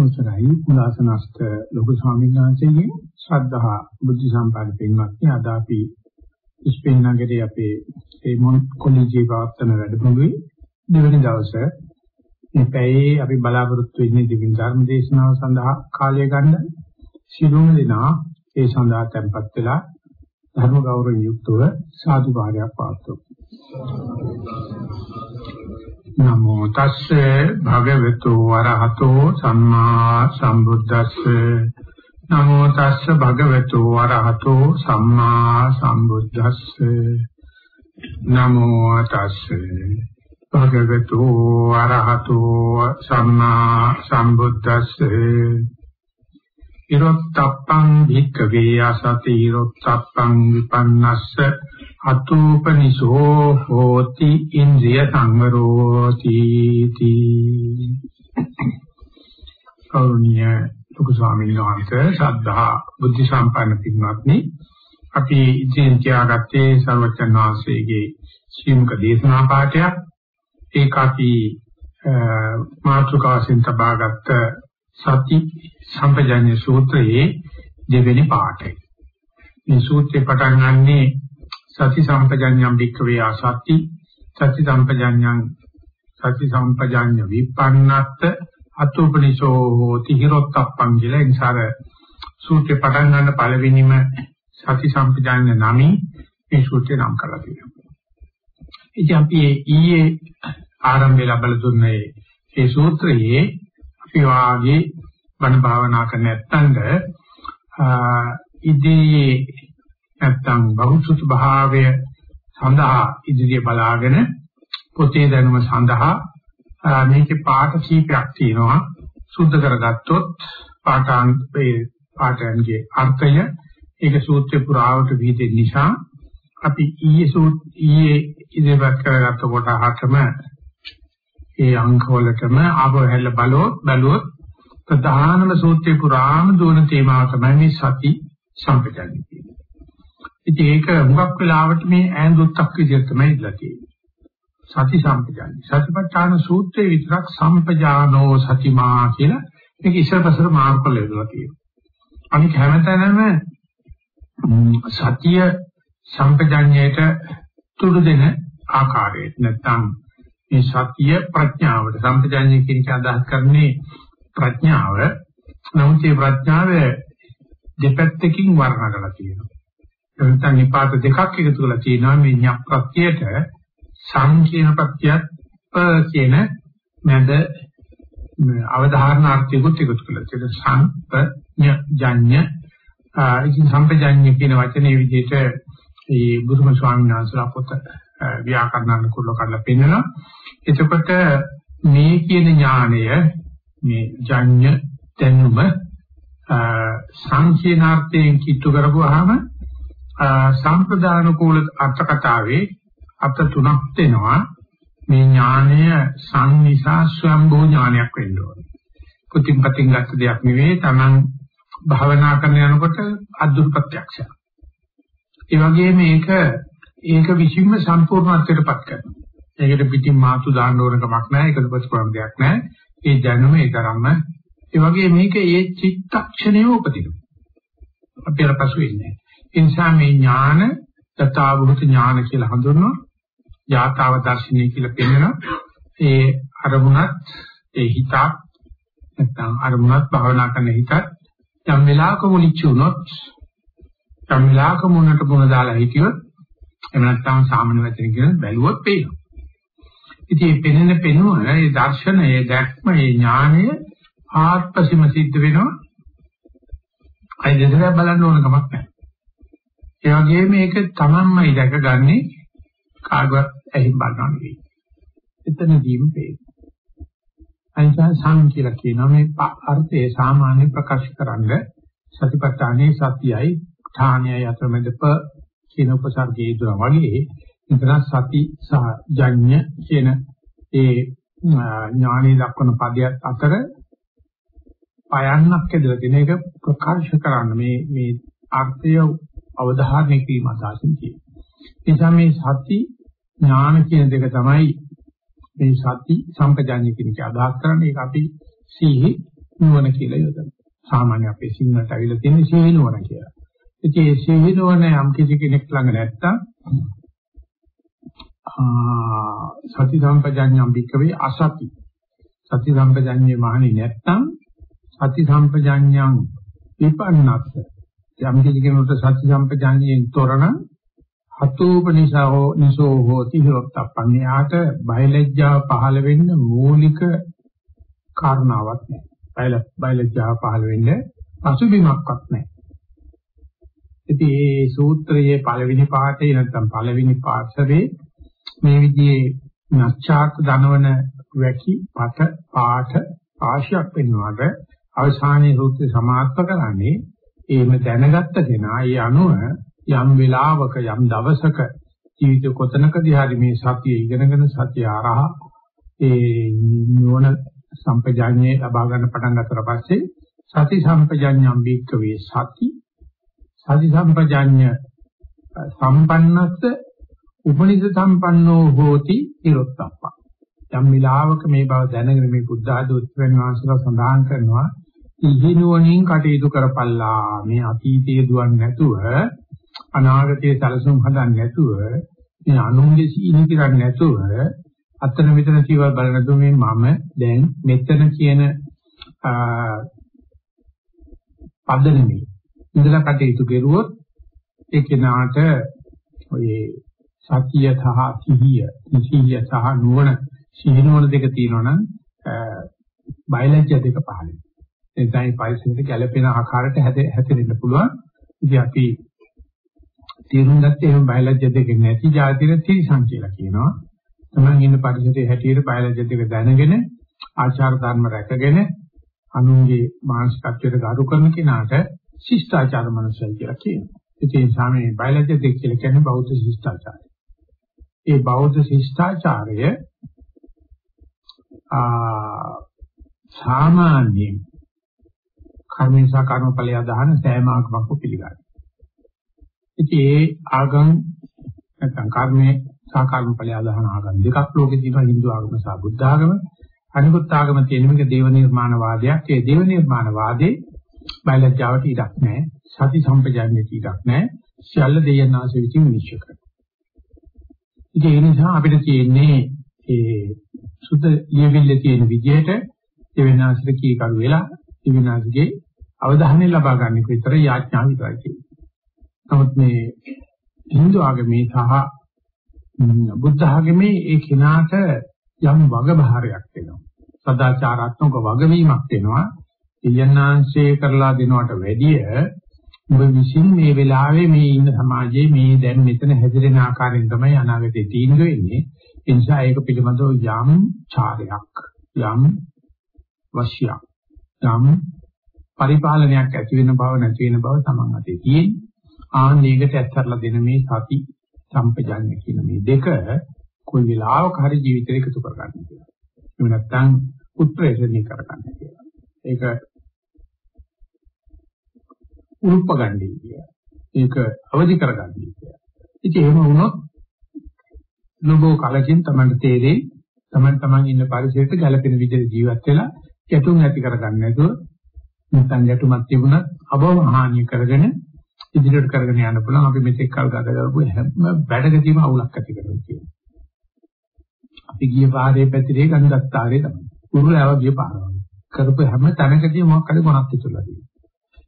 අවසරයි. මුලාසනස්ත ලොකු ස්වාමීන් වහන්සේගෙන් ශ්‍රද්ධා බුද්ධ සම්පන්න පින්වත්නි. අද අපි ස්පේන් නගරයේ අපේ ඒමොන් කොලෙජේ පවත්වන වැඩමුළුවේ දෙවැනි දවසේ මේ පැයේ අපි බලාපොරොත්තු වෙන්නේ දෙවියන් ධර්ම දේශනාව සඳහා කාලය ගන්න සිළුම දෙනා ඒ සඳහා tempත් වෙලා ධර්ම ගෞරවයෙන් යුක්තව සාදු කාර්යයක් පාත්තු නමෝ තස්සේ භගවතු වරහතෝ සම්මා සම්බුද්දස්සේ. නමෝ තස්සේ භගවතු වරහතෝ සම්මා සම්බුද්දස්සේ. නමෝ තස්සේ භගවතු වරහතෝ සම්මා සම්බුද්දස්සේ. ඉරොත්තප්පං භික්ඛවේ අසති ඉරොත්තප්පං විපන්නස්ස අතූපනිසෝ හෝති ඉන්ද්‍රිය සංවරෝති තී කෞණ්‍ය ලොකු ස්වාමීන් වහන්සේ ශ්‍රද්ධා බුද්ධ සම්පන්න පින්වත්නි අපි ඉතින් තියාගත්තේ සර්වචන් වහන්සේගේ ශ්‍රීමුක දේශනා පාඨයක් ඒක අපි මාතෘකාවෙන් තබාගත්ත සති සම්පජාඤ්ඤ සූත්‍රයේ දෙවෙනි පාඨය. මේ සූත්‍රේ පටන් ගන්නේ සති සම්පජඤ්ඤම් වික්ඛවේ ආසත්‍ති සති සම්පජඤ්ඤං සති සම්පජඤ්ඤ විපන්නත් අතුපනිසෝ හෝති හිරොත්තප්පං කියලා ඉන්සාර සූත්‍රේ පටන් ගන්න පළවෙනිම සති සම්පජඤ්ඤ නමි මේ සූත්‍රේ නම් කරලා තියෙනවා. ඉතින් අපි ඊයේ ආරම්භය ලැබලා දුන්නේ මේ සූත්‍රයේ අපි වාගේ බණ භාවනා කරන නැත්තඳ ඉදී නැත්තම් බහුසුත භාවය සඳහා ඉදිරිය බලාගෙන පොතේ දැනුම සඳහා මේකේ පාඨ කීපයක් තියෙනවා සුද්ධ කරගත්තොත් පාඨාන්තේ පාඨයන්ගේ අර්ථය ඒක සූත්‍රේ පුරාවට විහිදෙන නිසා අපි ඊයේ සූත් ඊයේ ඉදිරිපත් කරගත්ත කොට හතම ඒ අංකවලටම ආවහැල්ල බලුවොත් බලුවොත් ප්‍රධානම සූත්‍රේ පුරාම දුවන තේමාව තමයි මේ සති සම්පජන්‍ය කියන්නේ. ඉතින් ඒක හුඟක් වෙලාවට මේ ඈඳුත්තක් විදිහට තමයි ඉඳලා තියෙන්නේ. සති සම්පජානයි. සතිපට්ඨාන සූත්‍රයේ විතරක් සම්පජානෝ සතිමා කියලා මේක ඉස්සරපසර මාර්ගවල ඉඳලා තියෙනවා. අනික හැමතැනම සතිය සම්පජාඤ්ඤයට තුඩු දෙන ආකාරයට නැත්නම් මේ සතිය ප්‍රඥාවට සම්පජාඤ්ඤය කියන එක අදහස් කරන්නේ ප්‍රඥාව. නමුත් මේ ප්‍රඥාව දෙපැත්තකින් වර්ණනා කරලා තියෙනවා. නැත්නම් නිපාත දෙකක් එකතු කරලා තියෙනවා මේ ඤප්පත්‍යයට සංකීන ප්‍රත්‍යත් ප කියන මැද අවධාරණාර්ථයකුත් එකතු කරලා තියෙනවා. සංපඥ ජඤ්ඤ. ඉතින් සම්පජඤ්ඤ කියන වචනේ විදිහට මේ බුදුම ස්වාමීන් වහන්සේලා පොත ව්‍යාකරණ කුල කරලා පෙන්නනවා. එතකොට මේ කියන ඥාණය මේ ජඤ්ඤ දැනුම සංකීර්ණාර්ථයෙන් කිට්ටු කරපුවාම සම්ප්‍රදාන කූල අර්ථ කතාවේ අත තුනක් වෙනවා මේ ඥානය සංනිසා ස්වයම්භූ ඥානයක් වෙන්න ඕනේ. පුතින් පතින් ගත්ත දෙයක් නෙවෙයි Taman භාවනා කරන යනකොට අද්දුරු ප්‍රත්‍යක්ෂය. ඒ වගේම මේක ඒක විසින්ම සම්පූර්ණත්වයටපත් කරනවා. ඒකට පිටින් මාතු දාන්න ඕන කමක් නැහැ. ඒකට ප්‍රතිපලම් දෙයක් නැහැ. ඒ දැනුම ඒ තරම්ම ඒ වගේ මේක ඒ චිත්තක්ෂණය උපදිනවා. අපි අර පසු වෙන්නේ. ඒ නිසා මේ ඥාන තථාභූත ඥාන කියලා හඳුන්වනවා. යථාව දර්ශනය කියලා පෙන්නනවා. ඒ අරමුණත් ඒ හිතක් නැත්නම් අරමුණත් භාවනා කරන හිතත් යම් වෙලාවක මුලිච්ච වුණොත් යම් වෙලාවක මුණට මුණ දාලා හිටියොත් එහෙම නැත්නම් සාමාන්‍ය වචන කියන බැලුවොත් පේනවා. ඉතින් මේ පෙනෙන පෙනුම, මේ දර්ශනය, දැක්ම, මේ ඥානය ආත්පසීම සිද්ධ වෙනවා. අය දෙදරක් බලන්න ඕන කමක් නැහැ. ඒ වගේම මේක තමන්මයි දැකගන්නේ කාගවත් ඇහිම් බලනවා නෙවෙයි. එතනදීම පේනවා. අනිසා සම් කියලා කියනවා මේ අර්ථය සාමාන්‍ය ප්‍රකාශ කරන්න සතිපට්ඨානේ සතියයි ඨානයයි අතරමැද ප කියන උපසර්ගයේ දුර වගේ මෙතන සති සහ ජඤ්ඤ කියන ඒ ඥානෙ දක්වන පදයක් අතර පයන්නක් ඇදලා තියෙන එක ප්‍රකාශ කරන්න මේ මේ අර්ථය අවධාරණය කිරීම අදහසින් තියෙනවා. ඒ නිසා මේ සති ඥාන කියන දෙක තමයි මේ සති සම්පජාඤ්ඤ කියන එක අදහස් කරන්නේ. ඒක අපි සීහි නුවණ කියලා යොදනවා. සාමාන්‍ය අපේ සිංහලට අවිලා තියෙන සිහි නුවණ කියලා. ඉතින් මේ සිහි නුවණ යම් කිසි කෙනෙක් ළඟ නැත්තම් සති සම්පජඤ්ඤම් භික්කවේ අසති. සති සම්පජඤ්ඤේ මහණේ නැත්තම් සති සම්පජඤ්ඤං විපන්නස්ස. යම් කිසි කෙනෙකුට සති සම්පජඤ්ඤයෙන් තොරණ හතෝපනිසෝ නිසෝ හෝති හිරොත්තප්පන් යාට බයලජ්ජාව පහළ වෙන්න මූලික කාරණාවක් නැහැ. බයලජ්ජාව පහළ වෙන්න පසුබිමක්වත් නැහැ. ඉතින් මේ සූත්‍රයේ පළවෙනි පාඩේ නැත්නම් පළවෙනි පාර්ශවයේ මේ විදිහේ නැච්ඡාත් දනවන වැකි පත පාඨ ආශයක් වෙනවාට අවසානයේ සූත්‍රය සමාප්ත කරන්නේ එහෙම දැනගත්ත කෙනා ඒ අනුව යම් වෙලාවක යම් දවසක ජීවිත කොතනකදී හරි මේ සතිය ඉගෙනගෙන සතිය ආරහ ඒ නුවණ සම්පජාඤ්ඤේ ලබා ගන්න පටන් ගන්නතර පස්සේ සති සම්පජාඤ්ඤම් බීක්කවේ සති. සති සම්පජාඤ්ඤ සම්පන්නස්ස උපනිෂ සම්පන්නෝ හෝති නිරොත්තප්ප. යම් විලාවක මේ බව දැනගෙන මේ බුද්ධ ආදී උත්තරන් වහන්සේලා සඳහන් කරනවා ඉහිනුවණින් කටයුතු කරපල්ලා මේ අතීතයේ දුවන්නේ නැතුව අනාගතයේ සැලසුම් හදන්නේ නැතුව මේ අනුන්ගේ සීනි කරන්නේ නැතුව අතන මෙතන කීවල් බලනදු මේ මම දැන් මෙතන කියන පදනමේ ඉඳලා කටයුතු කරුවොත් ඒ කෙනාට ඔය සතිය සහ සිහිය සිහිය සහ නුවණ සිහිනුවණ දෙක තියෙනවනම් බයලජ්‍ය දෙක පහළ වෙනවා. එතනයි පරිසරයට ගැළපෙන ආකාරයට හැදෙන්න පුළුවන්. ඉතින් අපි තේරුම් ගත්තේ එහෙම බයලජ්‍ය දෙක නැති જાතින තිරිසන් කියලා කියනවා. තමන් ඉන්න පරිසරයේ හැටියට බයලජ්‍ය දෙක දැනගෙන ආචාර ධර්ම රැකගෙන අනුන්ගේ මානසිකත්වයට ගරු කරන කෙනාට ශිෂ්ටාචාර මනුස්සය කියලා කියනවා. ඉතින් සාමයේ බයලජ්‍ය දෙක කියලා කියන්නේ බෞද්ධ ශිෂ්ටාචාරය. ඒ බෞද්ධ ශිෂ්ටාචාරය ආ සාමාන්‍යයෙන් කර්මේශා කර්මඵලය අදහන සෑම ආගමක්ම පිළිගන්නවා. ඉතින් ඒ ආගම් නැත්නම් කර්මයේ සහ කර්මඵලය අදහන ආගම් දෙකක් ලෝකේ තියෙනවා Hindu ආගම සහ බුද්ධ ආගම. අනිකුත් ආගම තියෙන මේක දේව නිර්මාණ වාදයක්. ඒ දේව නිර්මාණ වාදේ බයලජ්ජාවට ඉඩක් නැහැ. සති සම්පජාඤ්ඤයට ඉඩක් නැහැ. සියල්ල දෙයයන් ආශ්‍රය විසින් නිශ්චය කරනවා. ඉතින් ඒ නිසා අපිට තියෙන්නේ ඒ සුද්ධ ලියවිල්ල තියෙන විදිහට දෙවෙනාසිට කී කරු වෙලා දෙවෙනාසිගේ අවධානය ලබා ගන්න විතර යාඥා විතරයි තියෙන්නේ. නමුත් මේ Hindu ආගමේ සහ බුද්ධ ආගමේ ඒ කෙනාට යම් වගබහරයක් වෙනවා. සදාචාරාත්මක වගවීමක් වෙනවා. ඉයන්නාංශේ කරලා දෙනවට වැඩිය ඔබ විසින් මේ වෙලාවේ මේ ඉන්න සමාජයේ මේ දැන් මෙතන හැදිරෙන ආකාරයෙන් තමයි අනාගතේ තීන්දුව වෙන්නේ. ඒ නිසා ඒක පිළිබඳව යම් චාරයක් යම් වශ්‍යයක් යම් පරිපාලනයක් ඇති වෙන බව නැති වෙන බව තමන් අතේ තියෙන්නේ. ආන් මේකට ඇත්තරලා දෙන මේ සති සම්පජාඤ්ඤ කියන මේ දෙක කොයි වෙලාවක හරි ජීවිතේ එකතු කරගන්න කියලා. එහෙම නැත්නම් උත්ප්‍රේෂණය කරගන්න කියලා. ඒක උල්පගන්නේ කියලා. ඒක අවදි කරගන්නේ කියලා. ඉතින් එහෙම වුණොත් නොබෝ කලකින් තමයි තේරෙන්නේ තමන් තමන් ඉන්න පරිසරයට ගැළපෙන විදිහට ජීවත් වෙලා ගැටුම් ඇති කරගන්න නැතුව නැත්නම් ගැටුමක් තිබුණත් අබව හානිය කරගෙන ඉදිරියට කරගෙන යන්න පුළුවන් අපි මෙතෙක් කල් ගත කරපු හැම වැඩකදීම අවුලක් ඇති කරනවා කියන්නේ. අපි ගිය පාරේ පැතිරේ ගන්ධත්තාරේ තමයි. උරුලව ගිය පාරවල්. කරපු හැම තැනකදී මොකක් හරි මොනක් ඉතුරුලා තියෙනවා.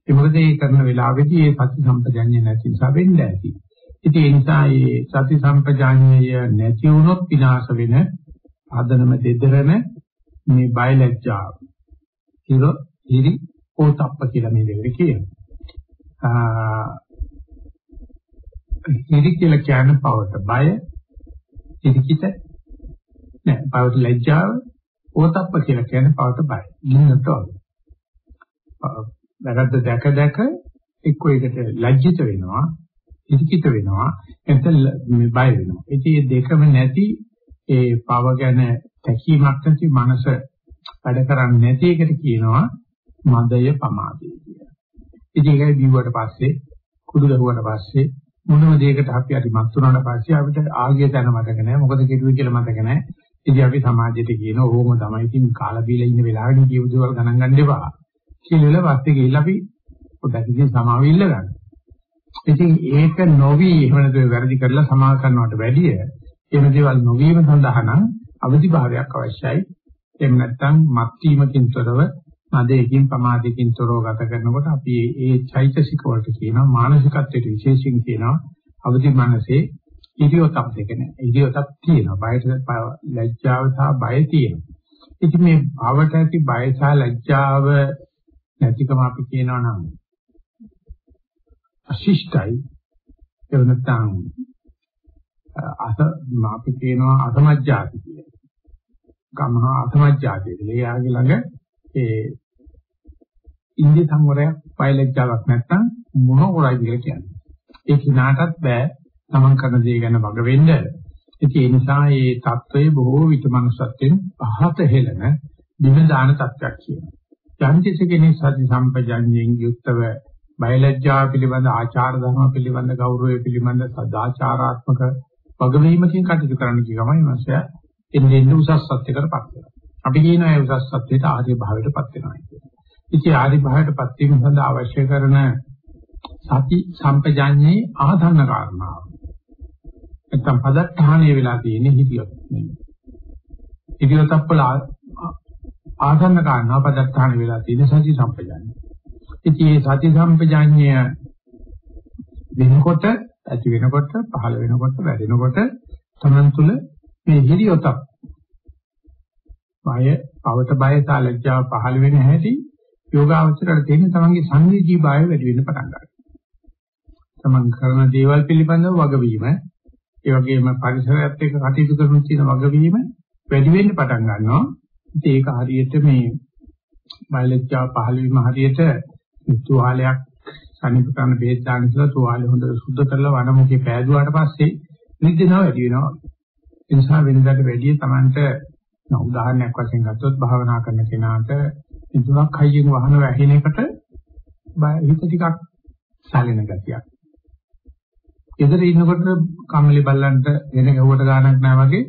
ඒ මොකද ඒ කරන වෙලාවෙදී ඒ සති සම්පජාඤ්ඤය නැති නිසා වෙන්න ඇති. ඉතින් ඒ නිසා මේ සති සම්පජාඤ්ඤය නැති වුණොත් විනාශ වෙන ආදනම දෙදරන මේ බයලජ්ජාව. හිර හිරි ඕතප්ප කියලා මේ දෙකට කියනවා. හිරි කියලා කියන පවට බය හිරිකිත නෑ පවට ලැජ්ජාව ඕතප්ප කියලා කියන පවට බය. ඉන්නට වගේ. වැරද්ද දැක දැක එක්ක ඒකට ලැජ්ජිත වෙනවා, ඉදිකිත වෙනවා, නැත්නම් මේ බය වෙනවා. ඉතින් මේ දෙකම නැති ඒ පව ගැන තැකීමක් නැති මනස වැඩ කරන්නේ නැති එකට කියනවා මදය පමාදය කියලා. ඉතින් ඒකයි බිව්වට පස්සේ කුඩු ගැහුවට පස්සේ මොනම දෙයකට අපි අරි මත් වුණාට පස්සේ අපිට ආගිය තැන මතක නැහැ මොකද කෙරුවේ කියලා මතක නැහැ ඉතින් අපි සමාජයට කියන ඕම තමයි ඉතින් කාලා බීලා ඉන්න වෙලාවෙදී කියපු දේවල් ගණන් ගන්න එපා කියලා පස්සේ ගිහිල්ලා අපි පොඩ්ඩක් ඉතින් සමාව ඉල්ල ගන්න. ඉතින් ඒක නොවි එහෙම නැත්නම් වැරදි කරලා සමාව කරනවට වැඩිය එහෙම දේවල් නොවීම සඳහා නම් අවදිභාවයක් අවශ්‍යයි. එහෙම නැත්නම් මත්වීමකින් තොරව නදයකින් ප්‍රමාදයකින් තොරව ගත කරනකොට අපි ඒ චෛතසික වලට කියනවා මානසිකත්වයට විශේෂයෙන් කියනවා අවදි මනසේ ඉරියොතක් දෙක නෑ. ඉරියොතක් තියෙනවා. බයට ලැජ්ජාව සහ බය තියෙනවා. ඉතින් මේ භවට ඇති බය සහ ලැජ්ජාව නැතිකම අපි කියනවා නම් අශිෂ්ටයි ඒ නැත්නම් අස අපි කියනවා අසමජ්ජාති කියලා. ගමහ අසමජ්ජාති කියලා. එයාගේ ළඟ ඒ ඉන්දිය සංවරයක් පයලජ්ජාවක් නැත්තම් මොන හොරයි කියලා කියන්නේ. ඒ කිනාටත් බෑ තමන් කරන දේ ගැන වග වෙන්න. ඒ නිසා මේ தત્ත්වය බොහෝ විට මනුස්සත්වයෙන් පහත හෙළන දින දාන තත්ත්වයක් කියනවා. යම් කෙනෙක් සති සම්පජඤ්ඤයෙන් යුක්තව බයලජ්ජා පිළිබඳ ආචාර ධර්ම පිළිබඳ ගෞරවය පිළිබඳ සදාචාරාත්මක වගවීමකින් කටයුතු කරන්න කිය ගමන් මනුස්සයා එන්නේ උසස් සත්‍යකටපත් වෙනවා. අපි කියනවා ඒ උසස් සත්‍යයට ආදී භාවයටපත් වෙනවා කියන්නේ. ඉතින් ආදී භාවයටපත් වීම සඳහා අවශ්‍ය කරන සති සම්පජාඤ්ඤේ ආධන්න කාරණාව. නැත්තම් පදත්තාහණය වෙලා තියෙන්නේ හිතියොත් නෙමෙයි. හිතියොත් වල ආධන්න කාරණාව පදත්තාහණය වෙලා තියෙන සති සම්පජාඤ්ඤය. ඉතින් මේ සති සම්පජාඤ්ඤය වෙනකොට ඇති වෙනකොට පහළ වෙනකොට වැඩෙනකොට තමන් තුළ මේ හිරියොතක් බය, පවත බය සහ ලැජ්ජාව පහළ වෙන හැටි යෝගාවචරයට තියෙන තමන්ගේ සංවේදී බය වැඩි වෙන්න පටන් ගන්නවා. තමන් කරන දේවල් පිළිබඳව වගවීම, ඒ වගේම පරිසරයත් එක්ක කටයුතු කරන තියෙන වගවීම වැඩි වෙන්න පටන් ගන්නවා. ඉතින් ඒක හරියට මේ බයලජ්ජාව පහළ වීම හරියට තුවාලයක් සනිප කරන බෙහෙත් දාන ඉස්සලා තුවාලේ හොඳට සුද්ධ කරලා වනමුකේ පෑදුවාට පස්සේ නිදිනව වැඩි වෙනවා. ඒ නිසා වෙනදාට වැඩිය Tamanට උදාහරණයක් වශයෙන් ගත්තොත් භාවනා කරන කෙනාට ඉදුණක් හයියෙන් වහන වැහෙන එකට හිත ටිකක් සැලෙන ගතියක්. ඉදිරි ඉන්නකොට කම්මැලි බල්ලන්ට වෙන ගැහුවට ගානක් නැහැ වගේ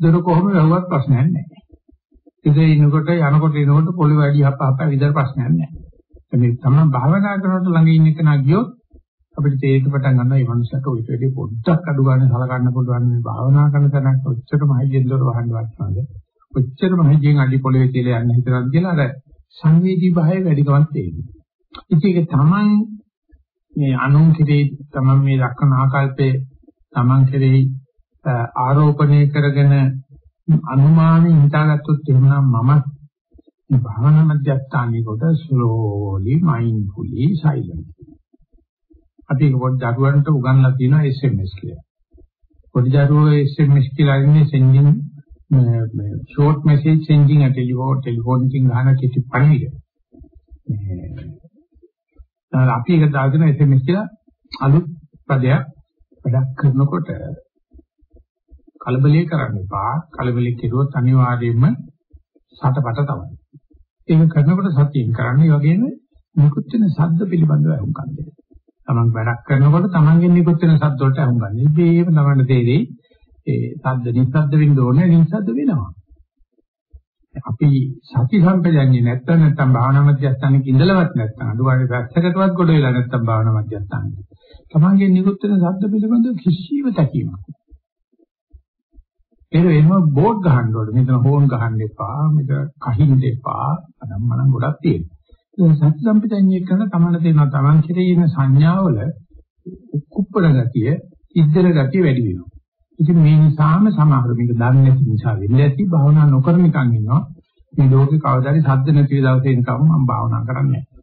දොර කොහොම වැහුවත් ප්‍රශ්නයක් නැහැ. ඉදිරි ඉන්නකොට යනකොට එනකොට පොළි වැඩි හප හප විතර ප්‍රශ්නයක් නැහැ. මේ තමයි භාවනා කරනකොට ළඟ ඉන්න කෙනා ගියොත් අපිට තේරෙන්න පටන් ගන්නවා මේ මනුස්සයාට ඔය විදිහට පොඩ්ඩක් අඩු ගන්න සලකන්න පුළුවන් මේ භාවනා කරන තැනක් ඔච්චරම හයියෙන් දොර වහන්න වටනද ඔච්චරම හයියෙන් අඩි පොළවේ කියලා යන්න හිතනද කියලා අර සංවේදී භාවය වැඩිකමක් තේරෙනවා ඉතින් ඒක තමන් මේ අනුන් කෙරේ තමන් මේ ලක්ෂණ ආකල්පේ තමන් කෙරේ ආරෝපණය කරගෙන අනුමානෙ හිතාගත්තොත් එහෙමනම් මම මේ භාවනා මධ්‍යස්ථානයේ කොට slowly mindfully silent. අපි ඒක පොඩි දරුවන්ට උගන්ලා තියෙනවා SMS කියලා. පොඩි දරුවෝ SMS කියලා ඉන්නේ sending මේ short message sending a telephone telephone එකකින් ගන්න කිසි පණිවිඩ. මේ අපි ඒක දාගෙන SMS කියලා අලුත් පදයක් වැඩක් කරනකොට කලබලේ කරන්න එපා. කලබලේ කෙරුවොත් අනිවාර්යයෙන්ම සතපට තමයි. ඒක කරනකොට සතියෙන් කරන්නේ වගේම නිකුත් වෙන ශබ්ද පිළිබඳව අහුම්කම් දෙන්න. තමන් වැඩක් කරනකොට තමන්ගෙන් නිකුත් වෙන ශබ්ද වලට අහුම්කම් දෙන්න. ඉබේම තමන්ට තේරෙයි ඒ ශබ්ද නිස්සද්ද වෙන්න ඕනේ නිස්සද්ද වෙනවා. අපි සති සම්පජඤ්ඤේ නැත්තම් නැත්තම් භාවනා මධ්‍යස්ථානයේ ඉඳලවත් නැත්තම් අදුවාගේ වැස්සකටවත් ගොඩ වෙලා නැත්තම් භාවනා මධ්‍යස්ථානයේ. තමන්ගේ නිකුත් වෙන ශබ්ද පිළිබඳව කිසිම තැකීමක් ඒක වෙනම බෝඩ් ගහන්න ඕනේ. මෙතන හෝන් ගහන්න එපා. මෙතන කහින්න එපා. අනම්මනම් ගොඩක් තියෙනවා. සත්‍ය සම්පතන්නේ කරන තමන්න තියෙනවා. තමන් කෙරේ ඉන්න සංඥාවල කුප්පණ ගතිය, ඉද්දර ගතිය වැඩි වෙනවා. ඉතින් මේ නිසාම සමහර මේක දන්නේ නැති නිසා වෙන්නේ ඇති භාවනා නොකර නිකන් ඉන්නවා. මේ ලෝකේ කවදාරි සද්ද නැති දවසේ නිකම් මම භාවනා කරන්නේ නැහැ.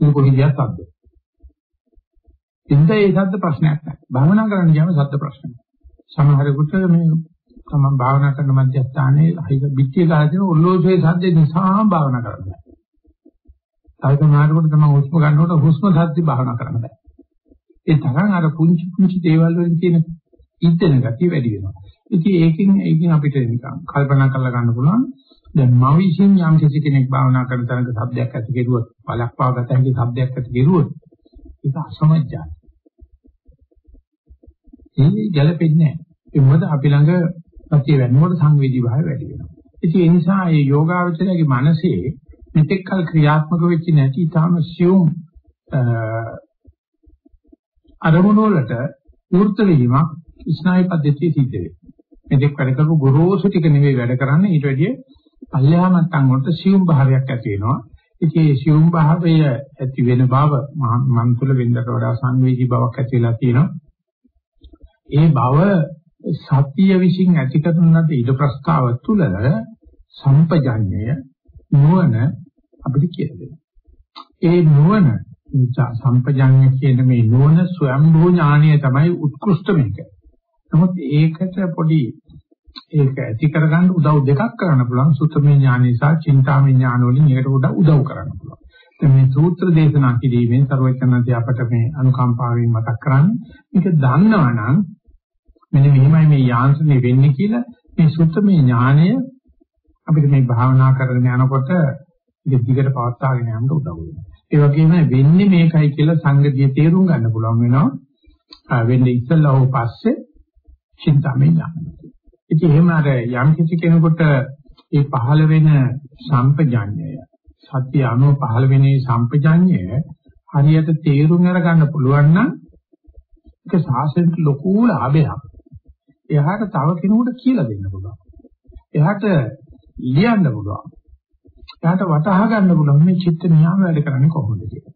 ඒක කොහේද සද්ද? ඉතින් ඒ සද්ද ප්‍රශ්නයක් නැහැ. භාවනා කරන්න ගියාම සද්ද ප්‍රශ්නයක්. සමහරෙකුට මේ තමන් භාවනා කරන මධ්‍යස්ථානයේ හිත පිටිය ගහගෙන ඔල්ලෝසේ සද්ද නිසා භාවනා කරන්න බෑ. තව සමහරකට තමයි හුස්ම ගන්නකොට හුස්ම සද්ද භාවනා කරන්න බෑ. ඒ තරම් අර පුංචි පුංචි දේවල් වලින් තියෙන ඉද්දෙන ගතිය වැඩි වෙනවා. ඉතින් ඒකෙන් ඒකෙන් අපිට නිකන් කල්පනා කරලා ගන්න පුළුවන් දැන් මම විශ්ින් යම් කිසි කෙනෙක් භාවනා කරන තරඟ શબ્දයක් ඇති කෙරුවොත් බලක් පාගත හැකි શબ્දයක් ඇති කෙරුවොත් ඒක අසමජ්ජයි. ඒ ගැළපෙන්නේ නැහැ. ඒ මොකද අපි ළඟ සතිය වෙනකොට සංවේදී භාවය වැඩි වෙනවා. ඉතින් ඒ නිසා මේ යෝගාවචරයේ මනසේ මෙතෙක් කල ක්‍රියාත්මක වෙච්ච නැති ඊටාම සියුම් අරමුණු වලට වෘත්ත වීමක් ස්නායු පද්ධතිය සිද්ධ වෙනවා. මෙතෙක් වැඩ කරපු ගොරෝසු ටික නෙවෙයි වැඩ කරන්නේ ඊට වැඩිය පල්ලෙහා මට්ටම් වලට සියුම් භාවයක් ඇති වෙනවා. ඉතින් මේ සියුම් භාවය ඇති වෙන බව මන් තුළ වෙනදට වඩා සංවේදී බවක් ඇති වෙලා තියෙනවා. ඒ බව සත්‍ය විශ්ින් ඇති කරන ලද ඊට ප්‍රස්තාව තුළ සම්පජඤ්ඤය නුවණ අපිට කියලා ඒ නුවණ සම්පජඤ්ඤය කියන මේ නුවණ ස්වයම්භූ ඥානය තමයි උත්කෘෂ්ඨ මේක. නමුත් ඒකට පොඩි ඒක ඇති කරගන්න උදව් දෙකක් කරන්න පුළුවන් සුත්තමේ ඥානය සහ චින්තාමේ ඥාන වලින් ඒකට උදව් කරන්න පුළුවන්. දැන් මේ සූත්‍ර දේශනා කිරීමෙන් සර්වඥාන්ති අපට මේ අනුකම්පාවෙන් මතක් කරන්නේ මේක දන්නවනම් මෙන්න මෙහෙමයි මේ යාන්ත්‍රණය වෙන්නේ කියලා මේ සුත්තමේ ඥානය අපිට මේ භාවනා කරගෙන යනකොට ඒක දිගට පවත්වාගෙන යන්න උදව් වෙනවා. ඒ වගේම වෙන්නේ මේකයි කියලා සංගතිය තේරුම් ගන්න පුළුවන් වෙනවා. වෙන්නේ ඉස්සල්ලා හෝ පස්සේ චින්තාමය ඥානය. ඉතින් එහෙම අර යම් කිසි කෙනෙකුට ඒ පහළ වෙන සම්පජඤ්ඤය සත්‍ය අනුව පහළ වෙන සම්පජඤ්ඤය හරියට තේරුම් අරගන්න පුළුවන් නම් ඒක සාසනෙට ලොකු ලාභයක්. එයාට තව කෙනෙකුට කියලා දෙන්න පුළුවන්. එයාට ලියන්න පුළුවන්. එයාට වටහා ගන්න පුළුවන් මේ චිත්ත නියාම වැඩ කරන්නේ කොහොමද කියලා.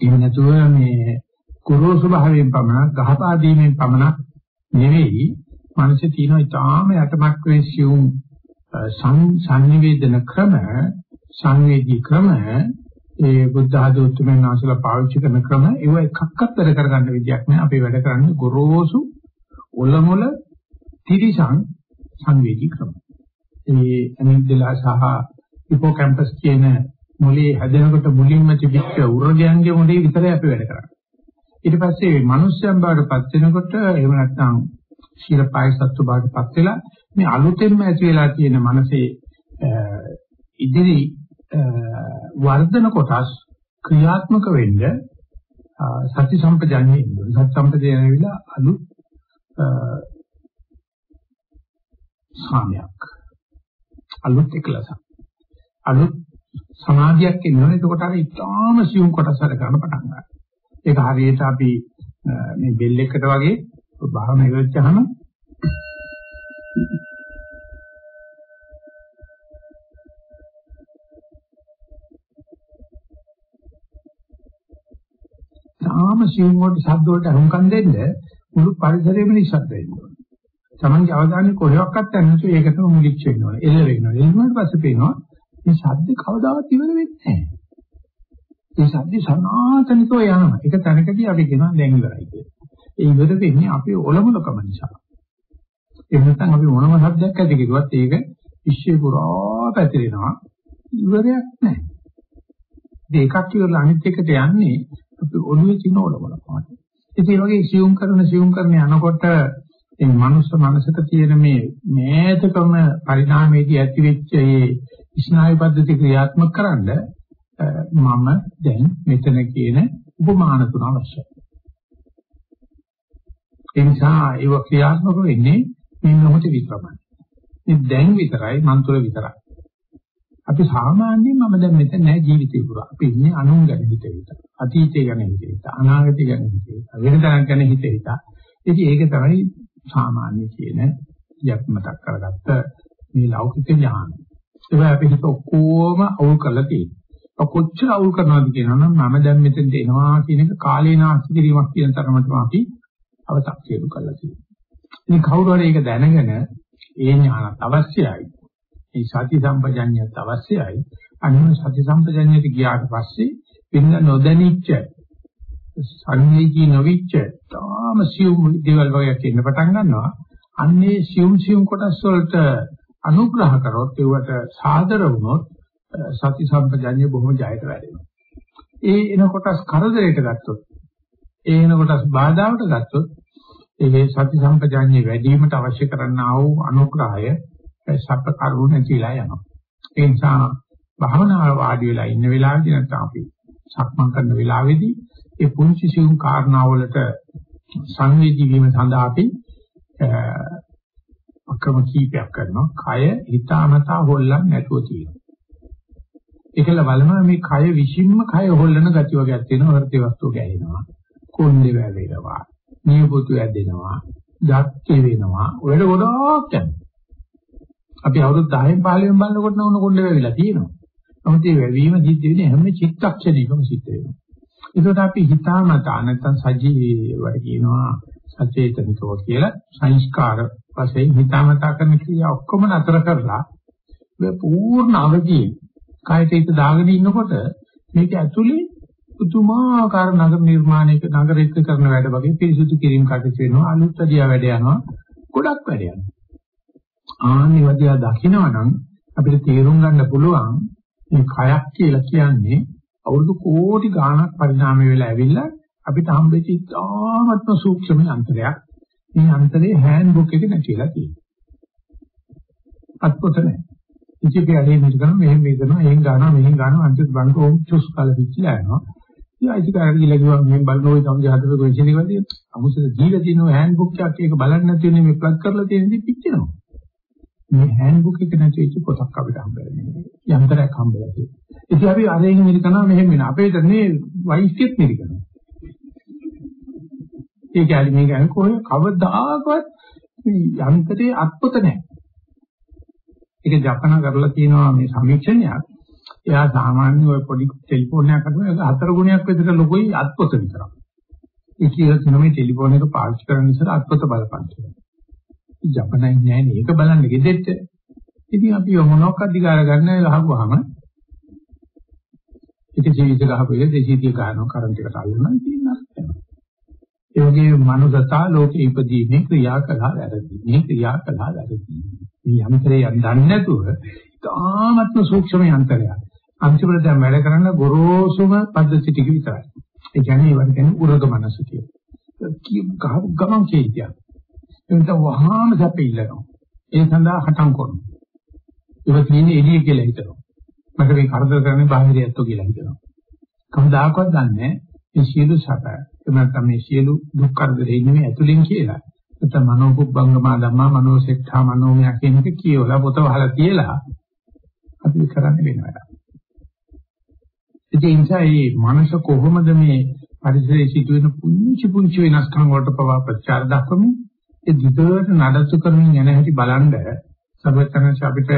එහෙම නැතුව මේ කුරෝසු භාවයෙන් පමණක් ගහපා දීමෙන් පමණක් නෙවෙයි. මනසේ තියෙන ඊටාම යටමක් වෙසියුම් සංනිවේදන ක්‍රම සංවේදී ක්‍රම ඒ බුද්ධ ආධෝත්තුමෙන් ආසලා පාවිච්චි කරන ක්‍රම ඒව එකක්වත් වැඩ කරගන්න විදියක් නෑ. අපි වැඩ කරන්නේ ගොරෝසු ඔලමුල තිරිසං සංවේදී ක්‍රම. ඒ අනිද්දලා සහ හිපෝකැම්පස් කියන මොලේ හැදෙනකොට මුලින්ම තිබිච්ච උර්ගයන්ගේ මොලේ විතරයි අපි වැඩ කරන්නේ. ඊට පස්සේ මිනිස්යන් බවට පත් වෙනකොට එහෙම නැත්නම් ශීලපාය සත්තු බවටපත් වෙලා මේ අලුතෙන්ම ඇති වෙලා තියෙන මනසේ ඉදිරි වර්ධන කොටස් ක්‍රියාත්මක වෙන්න සති සම්පජාන්නේ ඉන්නවා. සති සම්පජාන්නේ විලා අලුත් සාමයක් අලුත් එකලස අලුත් සමාධියක් එනවා. එතකොට අර ඉතාම සියුම් කොටස් හද ගන්න පටන් ගන්නවා. ඒක හරියට අපි මේ බෙල් එකකට වගේ භාවනා ඉවරච්චහම තාම සිවුම් වලට ශබ්ද වලට අහුම්කම් දෙන්න මුළු පරිසරයේම නිශ්ශබ්ද වෙන්න ඕනේ. තමන්ගේ අවධානය කොහෙවත් නැතුව ඒකටම මුලිච්ච වෙන්න ඕනේ. එල්ල වෙන්න ඕනේ. එල්ලුවාට පස්සේ පේනවා මේ ශබ්ද කවදාවත් ඉවර වෙන්නේ නැහැ. ඒ ශබ්ද සනාතනිකව යනවා. ඒක තැනකදී අපි කියනවා දැන් ඉවරයි කියලා. ඒ ඉවර වෙන්නේ අපි ඔලමුලකම නිසා. ඒ නැත්නම් අපි මොනම શબ્දයක් ඇති කිව්වත් ඒක විශ්ව පුරා පැතිරෙනවා. ඉවරයක් නැහැ. දෙකක් ඉවරලා අනිත් එකට යන්නේ අපි ඔළුවේ තියෙන ඔලමුලකම. ඉතින් ඒ වගේ සියුම් කරන සියුම් කරන යනකොට මේ මනුස්ස මනසක තියෙන මේ මේතකම පරිණාමයේදී ඇතිවෙච්ච මේ ස්නායු පද්ධති ක්‍රියාත්මක කරන්න මම දැන් මෙතන කියන උපමාන තුන අවශ්‍යයි. ඒ නිසා ඒව ක්‍රියාත්මක වෙන්නේ මේ මොහොතේ විතරයි. මේ දැන් විතරයි මන් තුළ විතරයි. අපි සාමාන්‍යයෙන් මම දැන් මෙතන නැහැ ජීවිතේ පුරා. අපි ඉන්නේ අනුන් ගැන හිතේ හිත. අතීතය ගැන හිතේ හිත. අනාගතය ගැන හිතේ හිත. වෙනදාක් ගැන හිතේ හිත. ඉතින් ඒක තමයි සාමාන්‍ය කියන යක් මතක් කරගත්ත මේ ලෞකික ඥාන. ඒක අපි හිත ඔක්කොම අවුල් කරලා තියෙනවා. කොච්චර අවුල් කරනවද කියනවනම් මම දැන් මෙතෙන්ට එනවා කියන එක කාලේනාස්ති කිරීමක් කියන තරමට අපි අව탁සියලු කරලා තියෙනවා. ඉතින් කවුරු හරි ඒක දැනගෙන ඒ ඥානත් අවශ්‍යයි. මේ සති සම්පජඤ්ඤයත් අවශ්‍යයි. අනිත් සති සම්පජඤ්ඤයට ගියාට පස්සේ පින්න නොදැනිච්ච සංවේගී නොවිච්ච තාම සියුම් දේවල් වගේ කියන්න පටන් ගන්නවා. අන්නේ සියුම් සියුම් කොටස් වලට අනුග්‍රහ කරොත් ඒවට සාදර වුණොත් සති සම්පජඤ්ඤය බොහොම ජයට වැඩෙනවා. ඒ එන කොටස් කරදරයට ගත්තොත් ඒ එන කොටස් බාධාවට ගත්තොත් ඒ සති සම්පජාඤ්ඤේ වැඩි වීමට අවශ්‍ය කරන්නා වූ අනුග්‍රහය සප්ප කරුණු නැතිලා යනවා. ඒ නිසා භාවනාව වාඩි වෙලා ඉන්න වෙලාවේදී නැත්නම් අපි සක්මන් කරන වෙලාවේදී ඒ පුංචි සියුම් කාරණාවලට සංවේදී වීම සඳහා අපි අක්‍රම කීපයක් කරනවා. කය හිතාමතා හොල්ලන්නේ නැතුව තියෙනවා. ඒකල බලනවා මේ කය විසින්ම කය හොල්ලන ගති වර්ගයක් තියෙනවා වර්ති වස්තු ගැහෙනවා. කොණ්ඩේ වැවෙනවා නියපොතු ඇදෙනවා දත් වෙනවා. ඔයඩ ගොඩක් යනවා අපි අවුරුදු 10න් 15න් බලනකොට නෝන කොණ්ඩේ වැවිලා තියෙනවා. නමුත් මේ වැවීම සිද්ධ වෙන්නේ හැම චිත්තක්ෂණයකම සිද්ධ වෙනවා. ඒකට අපි හිතාමතා නැත්තම් සජීවීවට කියනවා සචේතනිකව කියලා සංස්කාර වශයෙන් හිතාමතා කරන ක්‍රියා ඔක්කොම නතර කරලා මේ පූර්ණ අවදියේ කායයට හිත දාගෙන ඉන්නකොට මේක ඇතුලේ පුදුමාකාර නගර නිර්මාණයක නගරයක කරන වැඩ වගේ පිරිසුදු කිරීම කටයුතු වෙනවා අලුත් අධ්‍යා වැඩ යනවා ගොඩක් වැඩ යනවා ආනි වදියා දකින්නවනම් අපිට තේරුම් ගන්න පුළුවන් මේ කයක් කියලා කියන්නේ අවුරුදු කෝටි ගාණක් පරිණාමය වෙලා ඇවිල්ලා අපිට හම්බෙච්ච ඉතාමත්ම සූක්ෂම යන්ත්‍රයක්. මේ යන්ත්‍රේ හෑන්ඩ් බුක් එකේ නැතිලා තියෙනවා. අත්පොත නැහැ. ඉතින් අපි අනේ මේක කරනවා මෙහෙම මේක කරනවා එහෙන් ගන්නවා මෙහෙන් ගන්නවා අන්තිමට බංක ඕම් චුස් කාලා පිච්චිලා යනවා. ඉතින් අයිතිකාරට ගිහලා කිව්වා මෙහෙන් බලන ඔය තමයි හදපු කොයිචිනි වලදී අමුසෙද දීලා තියෙනවා හෑන්ඩ් බුක් එකක් ඒක බලන්න නැති වෙන්නේ මේ ප්ලග් කරලා තියෙන ඉතින් පිච්චෙනවා. මේ හෑන්ඩ් බුක් එක නැති වෙච්ච පොතක් අපිට හම්බෙලා නේ. යන්ත්‍රයක් හම්බෙලා තියෙනවා. ඉතින් අපි අරගෙන මිරිකනවා මෙහෙම වෙන. අපේ දන්නේ වයිස්කෙත් මිරිකනවා. ඒ කියන්නේ මේ කියන්නේ කොහේ කවදාකවත් මේ යන්ත්‍රයේ අත්පොත නැහැ. ඒක ජපන කරලා තියෙනවා මේ සමීක්ෂණයක්. එයා සාමාන්‍ය ඔය පොඩි ටෙලිෆෝන් එකක් අරගෙන ඒක හතර ගුණයක් විතර ලොකුයි අත්පොත විතරක්. ඒ කියලා තියෙන මේ ටෙලිෆෝන් එක පාවිච්චි කරන නිසා අත්පොත බලපන් කියලා. ජපනයි නෑනේ ඒක බලන්න ගෙදෙට්ට. ඉතින් අපි මොනක් අධිකාර ගන්න ලහුවාම එක ජීවිත ගහපෙල 230 ගානක් කරන්ට් එකට අල්ලනවා ඉතින් අර්ථය. ඒ වගේම මනුසතා ලෝකේ ඉපදීමේ ක්‍රියා කළා වැරදි. මේ ක්‍රියා කළා වැරදි. මේ යන්ත්‍රය දන්නේ නැතුව තාමත්ම සූක්ෂම යන්ත්‍රයක්. අන්තිමට දැන් වැඩ කරන ගොරෝසුම පද්ධති ටික විතරයි. ඒ කියන්නේ ඒවට කියන්නේ උරග මනස කියලා. ගමන් කීතියක්. එතන වහාම සැපෙILLනවා. ඒ සඳහා හටම් කරනවා. ඒක තියෙන්නේ එළිය කියලා හිතනවා. මට මේ කරදර කරන්නේ බාහිරයත්තු කියලා හිතනවා. කවදාකවත් දන්නේ මේ සියලු සැප එහෙම නැත්නම් මේ සියලු දුක් කරදර ඉන්නේ ඇතුලෙන් කියලා. නැත්නම් මනෝපුබ්බංගමා ධම්මා මනෝසෙට්ඨා මනෝමය කියන එක කියවලා පොත වහලා තියලා අපි කරන්නේ වෙනවා. ඒ නිසා මේ මනස කොහොමද මේ පරිසරයේ සිදුවෙන පුංචි පුංචි වෙනස්කම් වලට පවා ප්‍රචාර දක්වමින් ඒ දිගට නඩත්තු කරමින් යන හැටි බලන්න සර්වඥාන්ස අපිට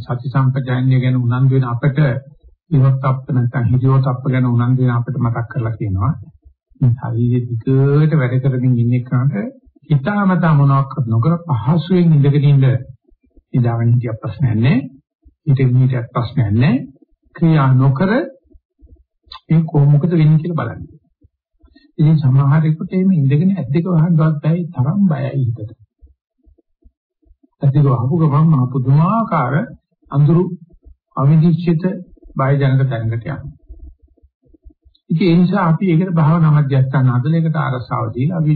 සති සම්පජාඤ්ඤය ගැන උනන්දු වෙන අපිට ඉවත් අප්ප නැත්නම් හිදියොත් අප්ප ගැන උනන්දු වෙන අපිට මතක් කරලා කියනවා මේ ශරීරයේ දිගට වැඩ කරමින් ඉන්න එකට හිතාමතා මොනවාක්වත් නොකර පහසුවෙන් ඉඳගෙන ඉන්න ඉඳාගෙන හිටිය ප්‍රශ්නයක් නැහැ හිතගෙන හිටිය ප්‍රශ්නයක් නැහැ ක්‍රියා නොකර මේ කොහොමද වෙන්නේ කියලා බලන්න. ඉතින් සමහරෙකුට එහෙම ඉඳගෙන ඇද්දක වහන්නවත් බැයි තරම් බයයි හිතට. ඇද්දක වහපු ගමන් මහ පුදුමාකාර අඳුරු අවිනිශ්චිත බය ජනක තැනකට යනවා. ඉතින් ඒ නිසා අපි ඒකට භාවනා මධ්‍යස්ථාන හදලා ඒකට ආරසාව දීලා අපි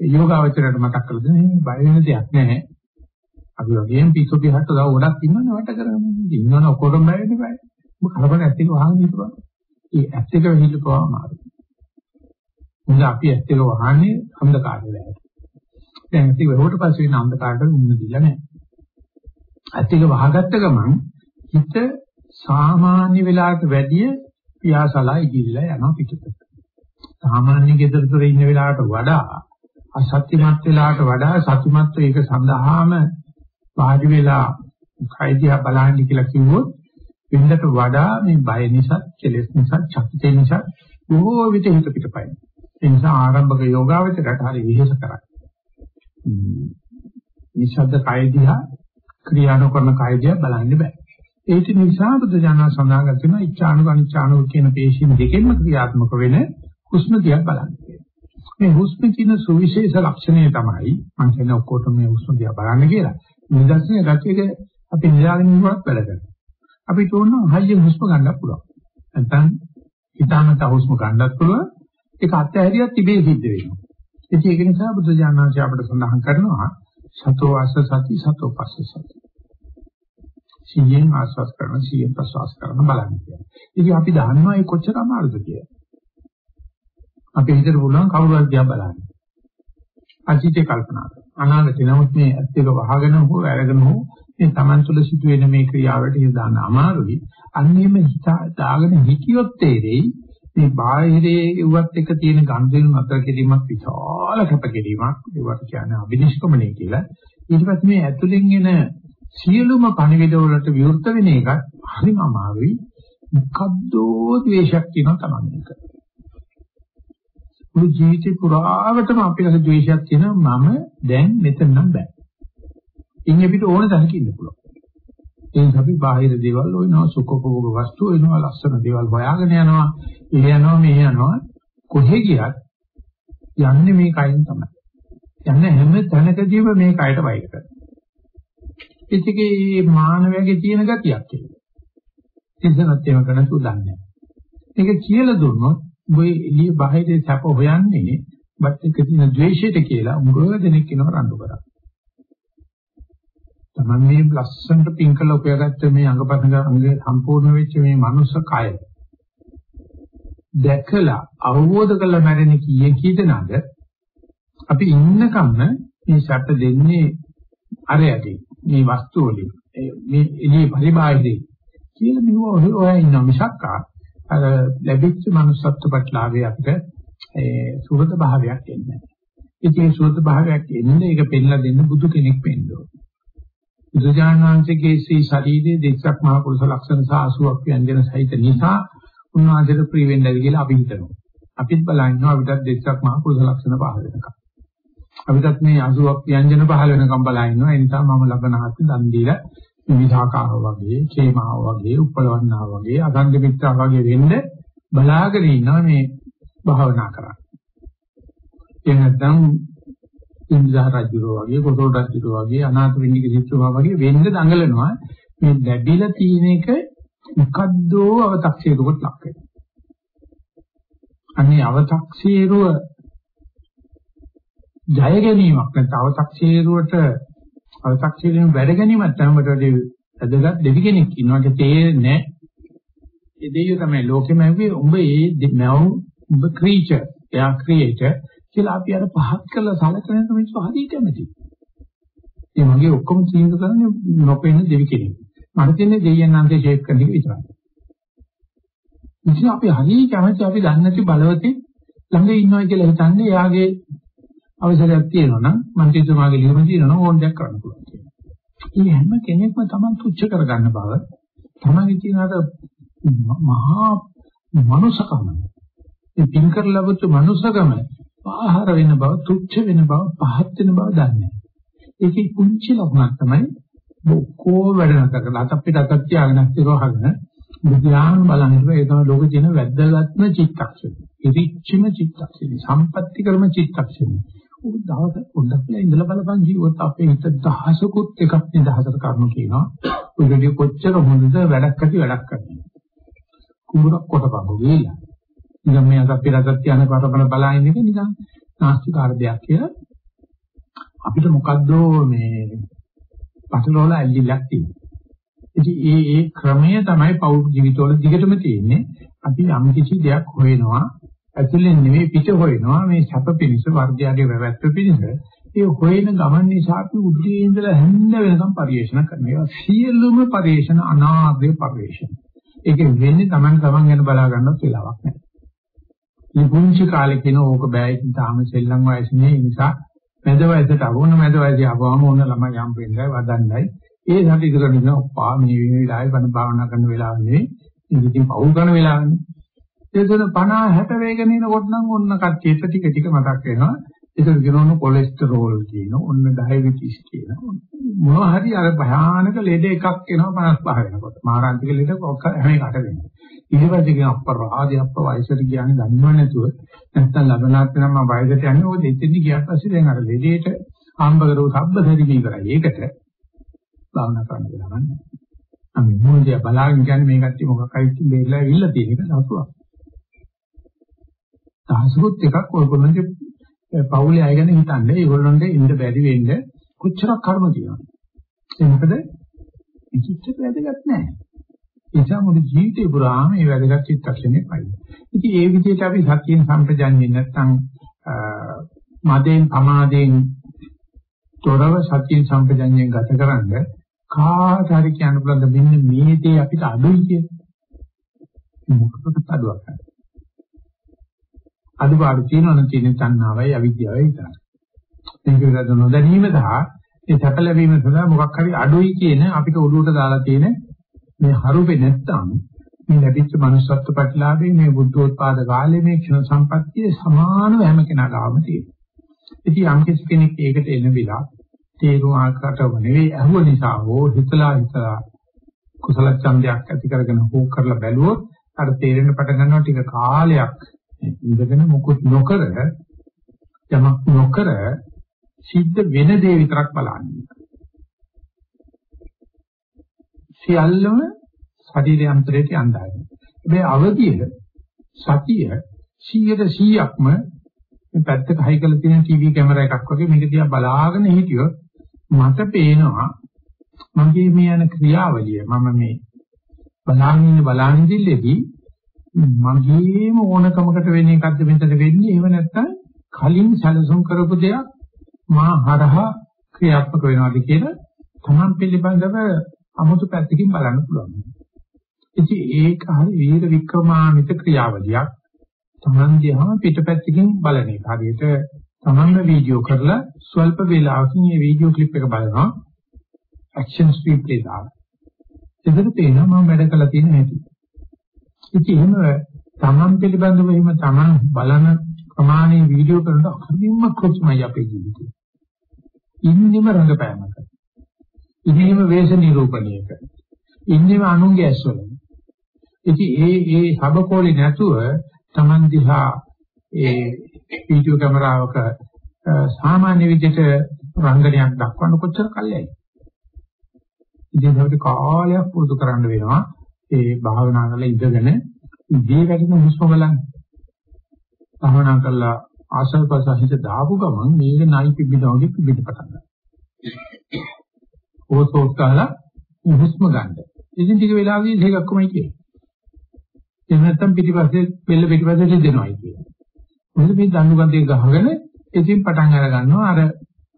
යෝගාවචරයට මතක් කරලා දෙන්නේ බය වෙන දෙයක් නැහැ. අපි වගේම පිස්සු පිටහට තව ගොඩක් ඉන්නවනේ වට කරන්නේ. ඉන්නවනේ ඔක්කොටම බය වෙන්න බෑ. මොකද කලබල ඇත්තක වහන්න හිතුවා. ඒ ඇත්තක වෙහිල්ලපුවා අමාරුයි. මොකද අපි ඇත්තක වහන්නේ අන්ධකාරය දැයි. දැන් ඉතින් වෙහුවට පස්සේ වෙන අන්ධකාරයට මුන්න දීලා නැහැ. ඇත්තක වහගත්ත ගමන් හිත සාමාන්‍ය වෙලාවට වැඩිය පියාසලා ඉගිරිලා යනවා පිටුපිට. සාමාන්‍ය ගෙදරතොර ඉන්න වෙලාවට වඩා අසත්‍යමත් වෙලාවට වඩා සත්‍යමත් ඒක සඳහාම වාඩි වෙලා කයිදියා බලන්න කියලා කිව්වොත් වෙනදට වඩා මේ බය නිසා, කෙලෙස් නිසා, චකිතේ නිසා බොහෝ විට හිත පිටපයින්. ඒ නිසා ආරම්භක යෝගාවචරයට හරි විහෙස කරයි. නිශ්ශබ්ද කයිදියා ක්‍රියා නොකරන කයිදියා බලන්න බෑ. ඒක නිසා බුදුජානක සඳහන් කරනවා ඉච්ඡානුක අනිච්ඡානුක කියන පේශීන් දෙකෙන්ම ක්‍රියාත්මක වෙන හුස්ම දිහා බලන්න. මේ හුස්ම කියන සුවිශේෂ ලක්ෂණය තමයි මම කියන ඔක්කොටම මේ හුස්ම දිහා බලන්න කියලා. නිදර්ශනය ගැටියක අපි නිදාගෙන ඉන්නවත් වැඩ කරනවා. අපි තෝරන හයියෙන් හුස්ම ගන්නත් පුළුවන්. නැත්නම් හිතාමත හුස්ම ගන්නත් පුළුවන්. ඒක අත්හැරියක් තිබේ සිද්ධ වෙනවා. ඉතින් ඒක නිසා බුදුජානනාංශය අපිට සඳහන් කරනවා සතෝ ආස සති සතෝ පස්ස සති. සිහියෙන් ආස්වාස් කරන සිහියෙන් ප්‍රසවාස කරන බලන්න කියලා. ඉතින් අපි දන්නවා ඒ කොච්චර අමාරුද කියලා. අපි හිතට පුළුවන් කවුරුහරි දිහා බලන්න. අතීතේ කල්පනා කරනවා. අනාගතේ නමුත් මේ ඇත්ත එක වහගෙන හෝ අරගෙන හෝ මේ Taman තුල සිදුවෙන මේ ක්‍රියාවට යොදාන්න අමාරුයි. අන්නේම හිත දාගෙන හිටියොත් තේරෙයි මේ බාහිරේ උවත් එක තියෙන ගන්ධෙන් අතර කිරීමක් විශාල කැපකිරීමක් ඒවට කියන්නේ අබිනිෂ්ක්‍මණය කියලා ඊට පස්සේ මේ ඇතුලෙන් එන සියලුම පණිවිඩ වලට විවෘත වෙන එක හරිම අමාරුයි මොකද්දෝ ද්වේෂයක් තියෙනවා තමයි එක මුළු ජීවිතේ පුරාවටම අපිට ද්වේෂයක් තියෙනවා. මම දැන් මෙතන නම් බෑ. ඉන්නේ අපිට ඕන තැනක ඉන්න පුළුවන්. එයින් අපි බාහිර දේවල් හොයනවා සුඛෝපභෝග වස්තු හොයනවා ලස්සන දේවල් හොයාගෙන යනවා ඒ යනවා මේ යනවා. කොහෙ ගියත් යන්නේ මේ කයින් තමයි. යන්නේ හැම තැනකදීම මේ කයට වෛර කරනවා. ඉතිකේ මානවයාගේ තියෙන ගතියක් ඒක තිස්සනත් ඒව කරන සුදන්නේ ඒක කියලා දුන්නොත් ඔය එළිය බාහිර සැප හොයන්නේ බත් එක තියෙන ද්වේෂයට කියලා මුගව දෙනෙක් කියනවා රණ්ඩු කරා. තමන් මේ ලස්සනට පින්කල උපයාගත්ත මේ අංගපතංග අංග සම්පූර්ණ වෙච්ච මේ මනුස්ස කය දැකලා අවබෝධ කළ මැරෙන කීයේ කීදෙනාද අපි ඉන්නකම් මේ සැප දෙන්නේ අරයදී මේ වස්තු වලින් මේ එළිය පරිබාහිරේ කියලා මෙව ඔය ඉන්න මිසක් අර ලැබිච්ච manussත්ව ප්‍රතිලාභය අපිට ඒ සුහද භාවයක් එන්නේ. ඉතින් සුහද භාවයක් එන්නේ ඒක පෙන්ලා දෙන්න බුදු කෙනෙක් වෙන්න ඕනේ. බුදුජානක වහන්සේගේ ශ්‍රී ශරීරයේ දෙස්සක් මහ පුරුෂ ලක්ෂණ සහ 80ක් ව්‍යංජන සහිත නිසා උන්වහන්සේට ප්‍රිය වෙන්නද කියලා අපි හිතනවා. අපිත් බලනවා අපිටත් දෙස්සක් මහ පුරුෂ ලක්ෂණ පහල වෙනකම්. අපිටත් මේ 80ක් ව්‍යංජන පහල වෙනකම් බලනවා. ඒ නිසා මම ලබනහත් දන් දීලා විවිධාකාර වගේ, කේමාව වගේ, උපලවන්නා වගේ, අගන්ධ මිත්‍යා වගේ වෙන්න බලාගෙන ඉන්නවා මේ භාවනා කරන්නේ. ඒ නැත්නම් ඉන්ද්‍රහ රජුරෝ වගේ, කොටෝඩ රජුරෝ වගේ, අනාථ වෙන්නික සිත්තුමා වගේ වෙන්න දඟලනවා. මේ ලැබිලා තියෙන එක මොකද්ද අව탁සීරුවට ලක් වෙනවා. අනේ අව탁සීරුව ජය ගැනීමක් නැත්නම් අව탁සීරුවට අව탁සීරුවෙන් වැඩ ගැනීමක් තමයි වැදගත් දෙවි කෙනෙක් ඉන්නවාට තේරෙන්නේ ඒ දෙයියෝ තමයි ලෝකෙම ඇවිත් උඹ ඒ මැව් උඹ ක්‍රීචර් එයා ක්‍රියේටර් කියලා අපි අර පහත් කරලා සැලකන මිනිස්සු හරි කැමති. ඒ වගේ ඔක්කොම තීන්දුව කරන්නේ නොපෙන්න දෙවි කෙනෙක්. මට තියෙන්නේ දෙයයන් අන්තේ ෂේප් කරන එක විතරයි. ඉතින් අපි හරි කැමති අපි දන්නේ නැති බලවතෙක් ළඟ ඉන්නවා කියලා හිතන්නේ එයාගේ අවසරයක් තියෙනවා නම් මන්ත්‍රීතුමාගේ ලියුම තියෙනවා නම් ඕන දෙයක් කරන්න පුළුවන් කියලා. ඒ හැම කෙනෙක්ම Taman තුච්ච කරගන්න බව තමන්ගේ තියෙන අර මහා මනුසකම ඒ පින් කරලා ලැබුච්ච මනුසකම ආහාර වෙන බව, තුච්ච වෙන බව, පහත් වෙන බව දන්නේ නැහැ. ඒකේ කුංචි ලකුණක් තමයි බොක්කෝ වැඩ නැතකලා අත අපිට අතක් තියාගෙන ඉස්සරහගෙන බුද්ධාන් බලන්නේ ඒ තමයි ලෝකේ තියෙන වැද්දගත්ම චිත්තක්ෂණය. ඉරිච්චිම චිත්තක්ෂණය. සම්පත්‍ති කරම චිත්තක්ෂණය. උන් දවස පොඩ්ඩක් ඉඳලා බලපන් ජීවත් අපේ හිත දහසකුත් එකක් නිදහසට කරනු කියනවා. ඔයගෙඩිය කොච්චර හොඳද වැඩක් ඇති වැඩක් කරන්නේ. කුඹරක් කොටපංගු ගිහිල්ලා. නිකන් මේ අසප්පි රසත් යන කරබල බලන එක නිකන් නාස්තිකාර දෙයක් කියලා අපිට මොකද්ද මේ පටලවල ඇල්ලිලක් තියෙනවා. ඉතින් ඒ ඒ ක්‍රමය තමයි පෞද්ගල ජීවිතවල දිගටම තියෙන්නේ. අපි යම් කිසි දෙයක් හොයනවා ඇතුලෙන් නෙවෙයි පිට හොයනවා මේ සැප පිණිස වර්ගයාගේ වැවැත්ත පිණිස ඒ හොයන ගමන් නිසා අපි උදේ ඉඳලා හැන්ද වෙනකම් පරිේෂණ කරනවා. සියලුම පරිේෂණ අනාග්‍රේ පරිේෂණ. ඒක වෙන්නේ Taman Taman ගැන බලා ගන්නත් වෙලාවක් නැහැ. මේ පුංචි කාලේ කියන ඕක බෑ ඉතින් තාම සෙල්ලම් වයසේ ඒ නිසා මැද වයසට අවුන මැද වයසේ ආවම ඕන ළමයි යම් වෙන්නයි වදන්නයි ඒ සති කරගෙන ඔප්පා මේ වෙලාවේ බණ භාවනා කරන වෙලාවනේ ඉතින් පවු කරන වෙලාවනේ ඒ තුන 50 60 වේගන එනකොට නම් ඔන්න කච්චේට ටික ටික මතක් වෙනවා ඒක කියනවනේ කොලෙස්ටරෝල් කියන ඔන්න ඩයබටිස් කියන මොනවා හරි අර භයානක ලෙඩ එකක් එනවා 55 වෙනකොට මාරාන්තික ලෙඩ හැම එකට වෙනවා ඊට පස්සේ කියන අපරාධය අප වයසට ගියානේ දන්නව නැතුව නැත්තම් ලබනාත් නම් මම වයසට යන්නේ ඔය දෙතින්දි ගියාට පස්සේ දැන් අර ලෙඩේට ආම්බ කරෝ සබ්බ සරිමී කරයි. ඒකට භාවනා කරන්න කියලා නැහැ. අපි මොනදියා බලාගෙන කියන්නේ මේ කට්ටිය මොකක් හරි ඉතින් දෙල්ලා ඉල්ල තියෙන එක දවසක්. දහසකුත් එකක් ඔයගොල්ලන්ගේ පවුලේ අය ගැන හිතන්නේ ඒගොල්ලොන්ට ඉන්න බැරි වෙන්න කොච්චරක් කර්ම තියෙනවද? ඒ මොකද මේ කිච්ච වැදගත් නැහැ. නිසා මුළු ජීවිතේ පුරාම මේ වැදගත් චිත්තක්ෂණේ පයි. ඉතින් ඒ විදිහට අපි සතියෙන් සම්පජන්න්නේ නැත්නම් මදෙන් අමාදෙන් තොරව සතියෙන් සම්පජන්යෙන් ගත කරන්නේ කාට හරි කියන්න පුළුවන් මෙන්න මේ දේ අපිට අඩුයි කිය. මොකකට අඩුවක් නැහැ. අඩුපාඩු තියෙනවනම් තියෙන තණ්හාවයි අවිද්‍යාවයි විතරයි. මේක විතර නොදැනීම සහ ඒ සැප ලැබීම සඳහා මොකක් හරි අඩුයි කියන අපිට ඔළුවට දාලා තියෙන මේ හරුපේ නැත්තම් මේ ලැබිච්ච manussත්ව ප්‍රතිලාභේ මේ බුද්ධෝත්පාද කාලේ මේ ක්ෂණ සම්පත්තිය සමානව හැම කෙනා ගාම තියෙනවා. ඉතින් යම් කෙනෙක් ඒකට එන විලා තේරුම් ආකාරව නෙවෙයි අහුව නිසා හෝ හිතලා හිතලා කුසල ඡන්දයක් ඇති කරගෙන හෝ කරලා බැලුවොත් අර තේරෙන පටන් ගන්නවා ටික කාලයක් ඉඳගෙන මොකුත් නොකර යමක් නොකර සිද්ධ වෙන දේ විතරක් බලන්නේ. සියල්ලම ශරීරය අන්තරයට යන්දායි. හැබැයි අවදිය සතිය 100%ක්ම මේ පැත්තක හයි කරලා තියෙන ටීවී කැමරා එකක් වගේ මේක දිහා බලාගෙන හිටියොත් මට පේනවා මගේ මේ යන ක්‍රියාවලිය මම මේ බලාගෙන ඉන්න බලානින්දිල්ලේදී මගේම ඕනකමකට වෙන එකක්ද මෙතන වෙන්නේ එහෙම නැත්නම් කලින් සැලසුම් කරපු දෙයක් මා හරහා ක්‍රියාත්මක වෙනවාද කියලා තමන් පිළිබඳව අමුතු පැත්තකින් බලන්න පුළුවන්. ඉතින් ඒක හරි වීර වික්‍රමානිත ක්‍රියාවලියක්. තමන් දිහා පිටපැත්තකින් බලන එක. හරියට තමන්ම වීඩියෝ කරලා ස්වල්ප වේලාවකින් මේ වීඩියෝ ක්ලිප් එක බලනවා. ඇක්ෂන් ස්ට්‍රීට් ප්ලේ දාලා. එතකොට පේනවා මම වැඩ කළා තියෙන හැටි. ඉතින් එහෙම තමන් පිළිබඳව එහෙම තමන් බලන ප්‍රමාණයේ වීඩියෝ කරනකොට හරිම කෘත්‍යමයි අපේ ජීවිතේ. ඉන්නෙම රංගපෑමක. ඉන්නෙම වේශ නිරූපණයක. ඉන්නෙම අනුන්ගේ ඇස්වල. ඉතින් ඒ ඒ සබකෝලේ නැතුව තමන් දිහා ඒ වීඩියෝ කැමරාවක සාමාන්‍ය විදිහට රංගනයක් දක්වන්න කොච්චර කල්යයි. ඉතින් ඒකට කාලයක් පුරුදු කරන්න වෙනවා. ඒ භාවනා කරලා ඉඳගෙන ඉදී වැඩිම හුස්ම බලන්න. භාවනා කරලා ආසල් ප්‍රසහිත දාපු ගමන් මේක නයි පිබිදවගේ පිබිද පටන් ගන්නවා. ඕසෝස් කහලා හුස්ම ගන්න. ඉතින් ටික වෙලාවකින් ඒක ඔක්කොමයි කියන්නේ. එහෙම නැත්නම් පිටිපස්සේ බෙල්ල පිටිපස්සේ දෙනවයි කියන්නේ. මොකද මේ දණු ගන්දේ ගහගෙන ඉතින් පටන් අර ගන්නවා අර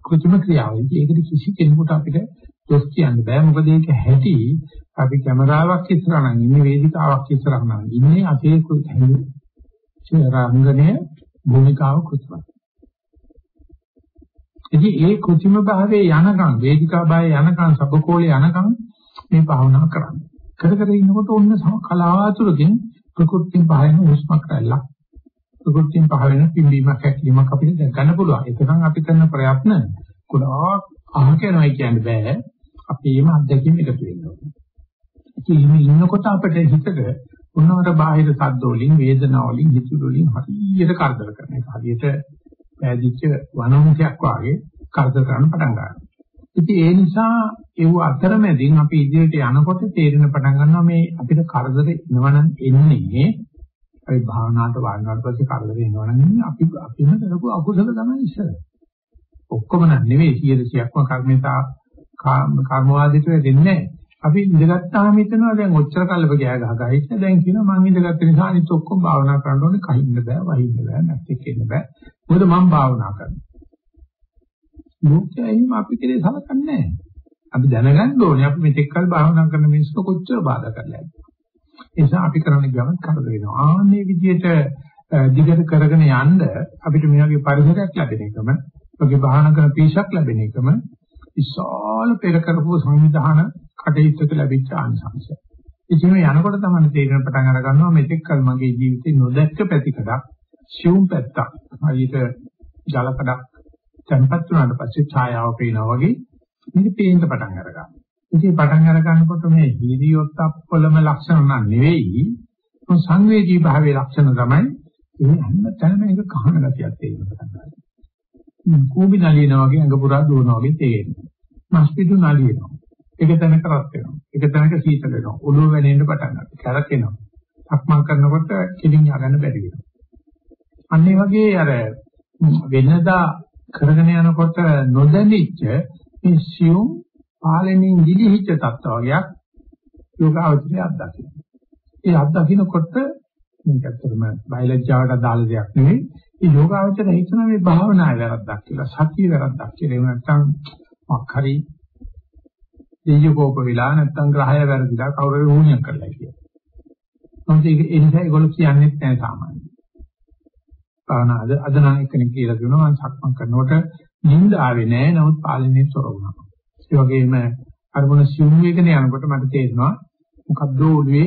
කෘත්‍රිම ක්‍රියාවයි. ඒකට කිසි කෙනෙකුට අපිට දොස් කියන්න බෑ. මොකද ඒක හැටි අපි කැමරාවක් ඉස්සරහ නම් ඉන්නේ වේදිකාවක් ඉස්සරහ නම් ඉන්නේ අපේ රංගනයේ භූමිකාව කෘත්‍රිමයි. ඉතින් ඒ කෘත්‍රිම භාවයේ යනකම් වේදිකා භාවයේ යනකම් සබකෝලේ යනකම් මේ භාවනා කරන්න. කර කර ඉන්නකොට ඔන්න කලාතුරකින් ප්‍රකෘතියෙන් පහවෙන හුස්මක් රැල්ලක් ප්‍රകൃතියෙන් පහ වෙන පිම්බීමක් හැකිලිමක් අපිට දැක ගන්න පුළුවන්. ඒකනම් අපි කරන ප්‍රයත්න ගොඩාක් අහක යනවා කියන්න බෑ. අපේම අත්දැකීම් එකතු වෙනවා. ඉතින් ඉන්නකොට අපිට හිතට මොනවාට බාහිර සද්ද වලින් වේදනා වලින් හිතුරු වලින් හරියට කරදර කරන එක. හරියට පෑදිච්ච වනමුඛයක් වාගේ කරදර කරන්න පටන් ගන්නවා. ඉතින් ඒ නිසා ඒව අතරමැදින් අපි ඉදිරියට යනකොට තේරෙන පටන් ගන්නවා මේ අපිට කරදර එනවනම් එන්නේ අපි භාවනාවට වාඩිවෙනාට පස්සේ කරදර එනවනම් අපි අපිම කරපු අකුසල තමයි ඉස්සර. ඔක්කොම නෙවෙයි 100%ක්ම කර්මේතා කර්මවාදීට වෙන්නේ අපි ඉඳගත්තාම හිතනවා දැන් ඔච්චර කල්ප ගෑ ගහගා ඉන්න. දැන් කියනවා මං ඉඳගත්ත නිසා අනිත් ඔක්කොම භාවනා කරන්න ඕනේ. කහින්න බෑ වහින්න බෑ නැත්නම් කියන්න බෑ. මොකද මං භාවනා කරනවා. මොකෙයිම අපි කෙරේ සලකන්නේ නැහැ. අපි දැනගන්න ඕනේ. අපි මෙතෙක් කල් භාවනා කරන මිනිස්සු කොච්චර බාධා කරලා ඇද්ද ඒ නිසා අපි කරන්න ගියම කරදර වෙනවා. ආන්නේ විදිහට දිගට කරගෙන යන්න අපිට මේ වගේ පරිසරයක් ලැබෙන එකම, වගේ භාවනා කරන පීශක් ලැබෙන එකම විශාල පෙර කරපු සංවිධාන කටයුත්තක ලැබිච්ච ආනිසංසය. ඉතින් මේ යනකොට තමයි තේරෙන පටන් අර ගන්නවා මෙතෙක් කල මගේ ජීවිතේ නොදැක්ක පැතිකඩක්, සියුම් පැත්තක්, හරියට ජලකඩක් තැම්පත් වුණාට පස්සේ ඡායාව පේනවා වගේ මේක පේන්න පටන් අර ගන්නවා. ඉතින් පටන් අර ගන්නකොට මේ හීරියොත් අප්පලම ලක්ෂණ නන් නෙවෙයි සංවේදී භාවයේ ලක්ෂණ තමයි ඒ හැම තැනම එක කහන ගතියක් තේරෙන්න පටන් ගන්නවා. කූඹි නලියනා වගේ අඟ පුරා දුවනවා වගේ තේරෙනවා. මස් පිටු නලියනවා. එක තැනක රත් වෙනවා. එක තැනක සීතල වෙනවා. ඔළුව වැනෙන්න පටන් ගන්නවා. කැරකෙනවා. සක්මන් කරනකොට කෙලින් ය아가න්න බැරි වෙනවා. අන්න ඒ වගේ අර වෙනදා කරගෙන යනකොට නොදැනිච්ච මේ සියුම් පාලනයෙන් ගිලිහිච්ච තත්ත්වයක් යෝගාවචරය අත්දකින්න. ඒ අත්දකින්නකොට මේක ඇත්තටම බයලජ්ජාවට අදාළ දෙයක් නෙවෙයි. මේ යෝගාවචරය හිතන මේ භාවනාවේ වැරද්දක් කියලා, සතිය වැරද්දක් කියලා. එහෙම නැත්නම් මොකක් හරි දෙයකෝප වෙලා නැත්නම් ග්‍රහය වැරදිලා කවුරු වුණියක් කරලා කියලා. මොකද ඒ නිසා ඒගොල්ලෝ කියන්නේ නැහැ සාමාන්‍යයෙන්. භාවනා අද අද නම් එක්කෙනෙක් කියලා දුන්නා මම සක්මන් කරනකොට නිින්ද ආවේ නැහැ නමුත් පාලනයේ තොර වුණා. ඒ වගේම අරමුණ සිුම් වේගන යනකොට මට තේරෙනවා මොකද්ද ඔළුවේ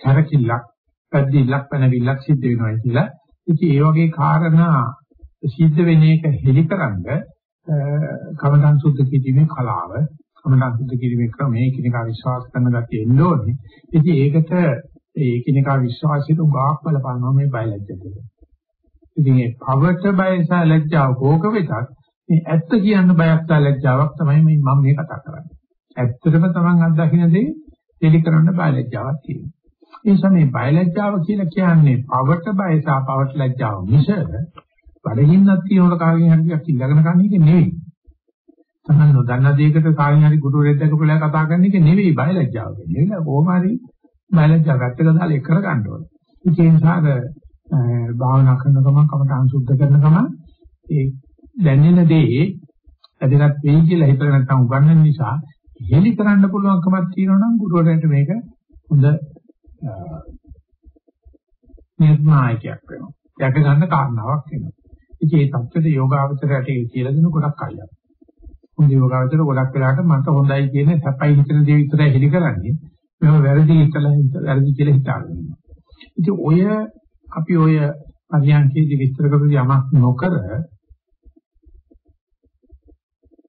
කැරකිල්ලක්, පැද්දිල්ලක්, පැනවිල්ලක් සිද්ධ වෙනවා කියලා. ඉතින් ඒ වගේ කාරණා සිද්ධ වෙන එක හෙලිකරනද කමඨං සුද්ධ කිරීමේ කලාව, කමඨං සුද්ධ කිරීමේ ක්‍රමයේ කිනකා විශ්වාස කරන ගැතිය එන්න ඕනේ. ඉතින් ඒකට ඒ කිනකා විශ්වාසයට උගාක් බලපානවා මේ බයලජ්ජයට. ඉතින් ඒ පවට බය සහ ලැජ්ජාව කෝක වෙතත් මේ ඇත්ත කියන්න බයක් සහ ලැජ්ජාවක් තමයි මේ මම මේ කතා කරන්නේ. ඇත්තටම Taman අත්දකින්න දේ දෙලි කරන්න බය ලැජ්ජාවක් තියෙනවා. ඒ නිසා මේ බය ලැජ්ජාව කියලා කියන්නේ පවට බය සහ පවට ලැජ්ජාව මිස බඩගින්නක් තියෙනකොට කාගෙන් හරි ටිකක් ඉල්ලගෙන කන එක නෙවෙයි. Taman නොදන්න දෙයකට කාගෙන් හරි ගුරුවරයෙක් දැකපුවා කතා කරන එක නෙවෙයි බය ලැජ්ජාව කියන්නේ. ඒක කොහොම හරි බය ලැජ්ජාව ගැටක දාලා එක කරගන්න ඕනේ. ඒ නිසා භාවනා කරන ගමන් කමටහන් සුද්ධ කරන ගමන් ඒ දැනෙන දේ ඇදගත් වෙයි කියලා හිතලා නැත්නම් උගන්වන නිසා හෙලි කරන්න පුළුවන්කමක් තියෙනවා නම් ගුරුවරයාට මේක හොඳ නිර්ණායකයක් වෙනවා. දැක ගන්න කාරණාවක් වෙනවා. ඉතින් මේ தත්ත්වයට යෝගාවචරයට ඒ කියලා දෙන ගොඩක් අයියක්. හොඳ යෝගාවචර ගොඩක් වෙලාට මට හොඳයි කියන සැපයි හිතන දේ විතරයි හෙලි කරන්නේ. මම වැරදි කියලා වැරදි කියලා හිතාගෙන ඉන්නවා. ඉතින් ඔය අපි ඔය පරියන්කේදී විස්තර කරපු යමක් නොකර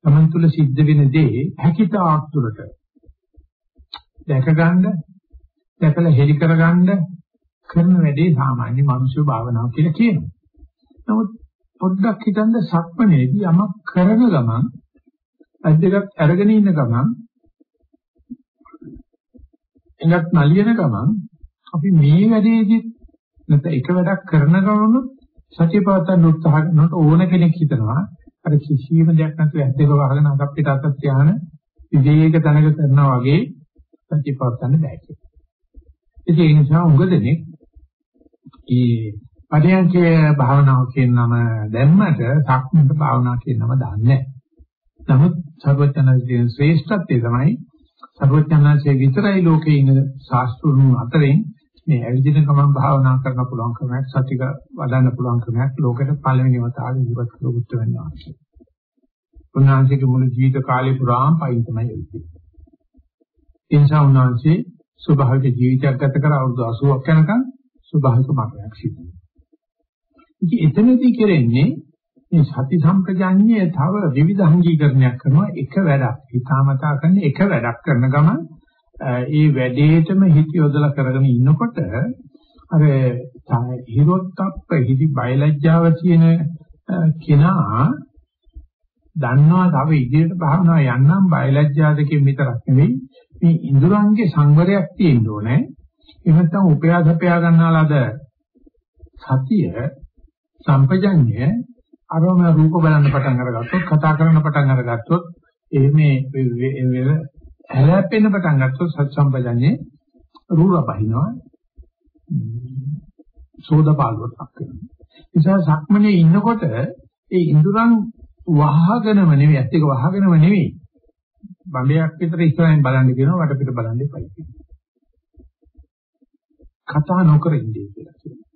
තමන් තුළ සිද්ධ වෙන දේ හැකිතාක් තුළට දැක ගන්න දැකලා හෙලි කර ගන්න කරන වැඩේ සාමාන්‍ය මනුෂ්‍ය භාවනාව කියලා කියනවා. නමුත් පොඩ්ඩක් හිතන්න සක්මනේදී යමක් කරන ගමන් අද්දගත් අරගෙන ඉන්න ගමන් එනත් නලියන ගමන් අපි මේ වැඩේදී නැත්නම් එක වැඩක් කරන ගමන් සතිය පවත්වන්න උත්සාහ කරනකොට ඕන කෙනෙක් හිතනවා අර කිසිම දෙයක් නැතුව ඇද්දක වහගෙන අගක් පිට අතක් ධාන විවේක තනක කරනවා වගේ සතිය පවත්වන්න බෑ කියලා. ඒ නිසා උගදෙනේ ඒ පරියන්කේ භාවනාව කියන නම දැම්මට සක්මන්ත භාවනා කියන නම දාන්නේ නැහැ. නමුත් සර්වඥාන්සේ ශ්‍රේෂ්ඨත්වය තමයි සර්වඥාන්සේ විතරයි ලෝකේ ඉන්න ශාස්ත්‍රුන් අතරින් මේ ඇවිදින ගමන් භාවනා කරන්න පුළුවන් ක්‍රමයක් සතික වඩන්න පුළුවන් ක්‍රමයක් ලෝකෙට පළවෙනිම තාලේ ඉවත් කළ උත්තර වෙනවා. උන්වහන්සේගේ මුළු ජීවිත කාලය පුරාම පයින් තමයි එන්නේ. ඒ නිසා උන්වහන්සේ ස්වභාවික ජීවිතයක් ගත කර අවුරුදු 80ක් යනකම් ස්වභාවික මරණයක් සිදු වෙනවා. ඉතින් එතනදී කරන්නේ මේ සති සම්පජාඤ්ඤය තව විවිධාංගීකරණයක් කරනවා එක වැඩක්. හිතාමතා කරන එක වැඩක් කරන ගමන් ඒ වැඩේටම හිත යොදලා කරගෙන ඉන්නකොට අර හිරොත්ප්ප හිදි බයලජ්ජාව කියන කෙනා දන්නවා තව ඉදිරියට භාවනාව යන්නම් බයලජ්ජා දෙකෙන් විතරක් නෙවෙයි මේ ඉඳුරංගේ සංවරයක් තියෙන්න ඕනේ. එහෙම නැත්නම් උපයාසපයා ගන්නාලාද සතිය සම්පජඤ්ඤය අරම රූප බලන්න පටන් අරගත්තොත් කතා කරන්න පටන් අරගත්තොත් එහෙම හැලැපෙන්න පටන් ගත්තොත් සත් සම්පජන්නේ රූර බහිනවා සෝදපාලුවක් වෙනවා. නිසා සක්මනේ ඉන්නකොට ඒ ඉඳුරන් වහගෙනම නෙවෙයි ඇත්ත එක වහගෙනම නෙවෙයි. බඹයක් විතර ඉස්සරහින් බලන්න කියනවා වටපිට බලන්න එපයි කියනවා. කතා නොකර ඉන්නේ කියලා කියනවා.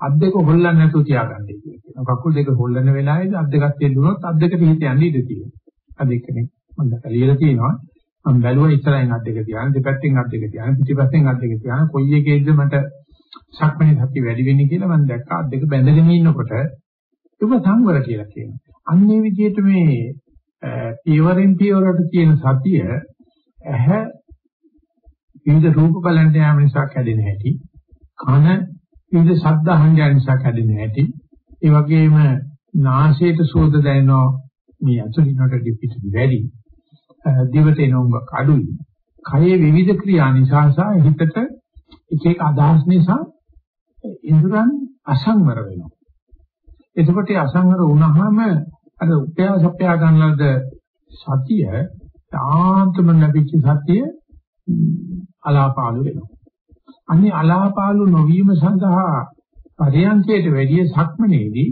අත් දෙක හොල්ලන්නේ නැතුව තියාගන්නයි කියලා කියනවා. කකුල් දෙක හොල්ලන වෙලාවේදී අත් දෙකක් දෙල්ලුනොත් අත් දෙකට හිත යන්නේ ඉඳී තියෙනවා. අත් දෙකනේ මම දැකලා ලියලා තියෙනවා. මම බැලුවා ඉස්සරහින් අත් දෙක තියාගෙන දෙපැත්තෙන් අත් දෙක තියාගෙන පිටිපස්සෙන් අත් දෙක තියාගෙන කොයි එකේද මට සක්මණේ සතිය වැඩි වෙන්නේ කියලා මම දැක්කා අත් දෙක බැඳගෙන ඉන්නකොට ඒක සංවර කියලා කියනවා. අන්නේ විදිහට මේ පියවරෙන් පියවරට තියෙන සතිය ඇහැ විවිධ රූප බලන්න යාම නිසා කැඩෙන හැටි කන විවිධ ශබ්ද අහන්න යාම නිසා කැඩෙන හැටි ඒ වගේම නාසයට සුවඳ දැනෙනවා මේ අතුලිනට පිටිට වැඩි දිවට එන උඟක් අඩුයි. කයේ විවිධ ක්‍රියා නිසා සහ හිතට එක එක අදහස් නිසා ඉන්ද්‍රයන් අසංවර වෙනවා. එතකොට ඒ අසංවර වුණාම අර උපයාස අපයා ගන්නලද සතිය තාන්තම ලැබිච්ච සතිය අලාපාලු වෙනවා. අනේ අලාපාලු නොවීම සඳහා පරියන්කයට වැඩිය සක්මනේදී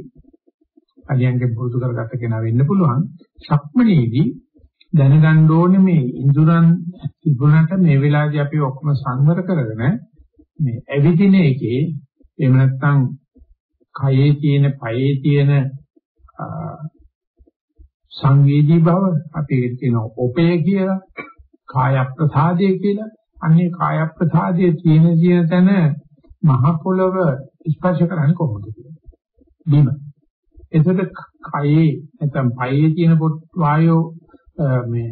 පරියන්කෙන් පුරුදු කරගත්ත කෙනා වෙන්න පුළුවන්. සක්මනේදී දැනගන්න ඕනේ මේ ඉඳුරන් තිබුණට මේ වෙලාවේදී අපි ඔක්කොම සංවර කරගෙන මේ ඇවිදින එකේ එහෙම නැත්නම් කයේ තියෙන පයේ තියෙන සංවේදී බව අපි කියන ඔපය කියලා කාය ප්‍රසාදය කියලා අන්නේ කාය ප්‍රසාදයේ තියෙන තියෙන තැන මහ පොළව ස්පර්ශ කරන්නේ කොහොමද කියලා. බිම. එතකොට කයේ නැත්නම් පයේ තියෙන වායෝ මේ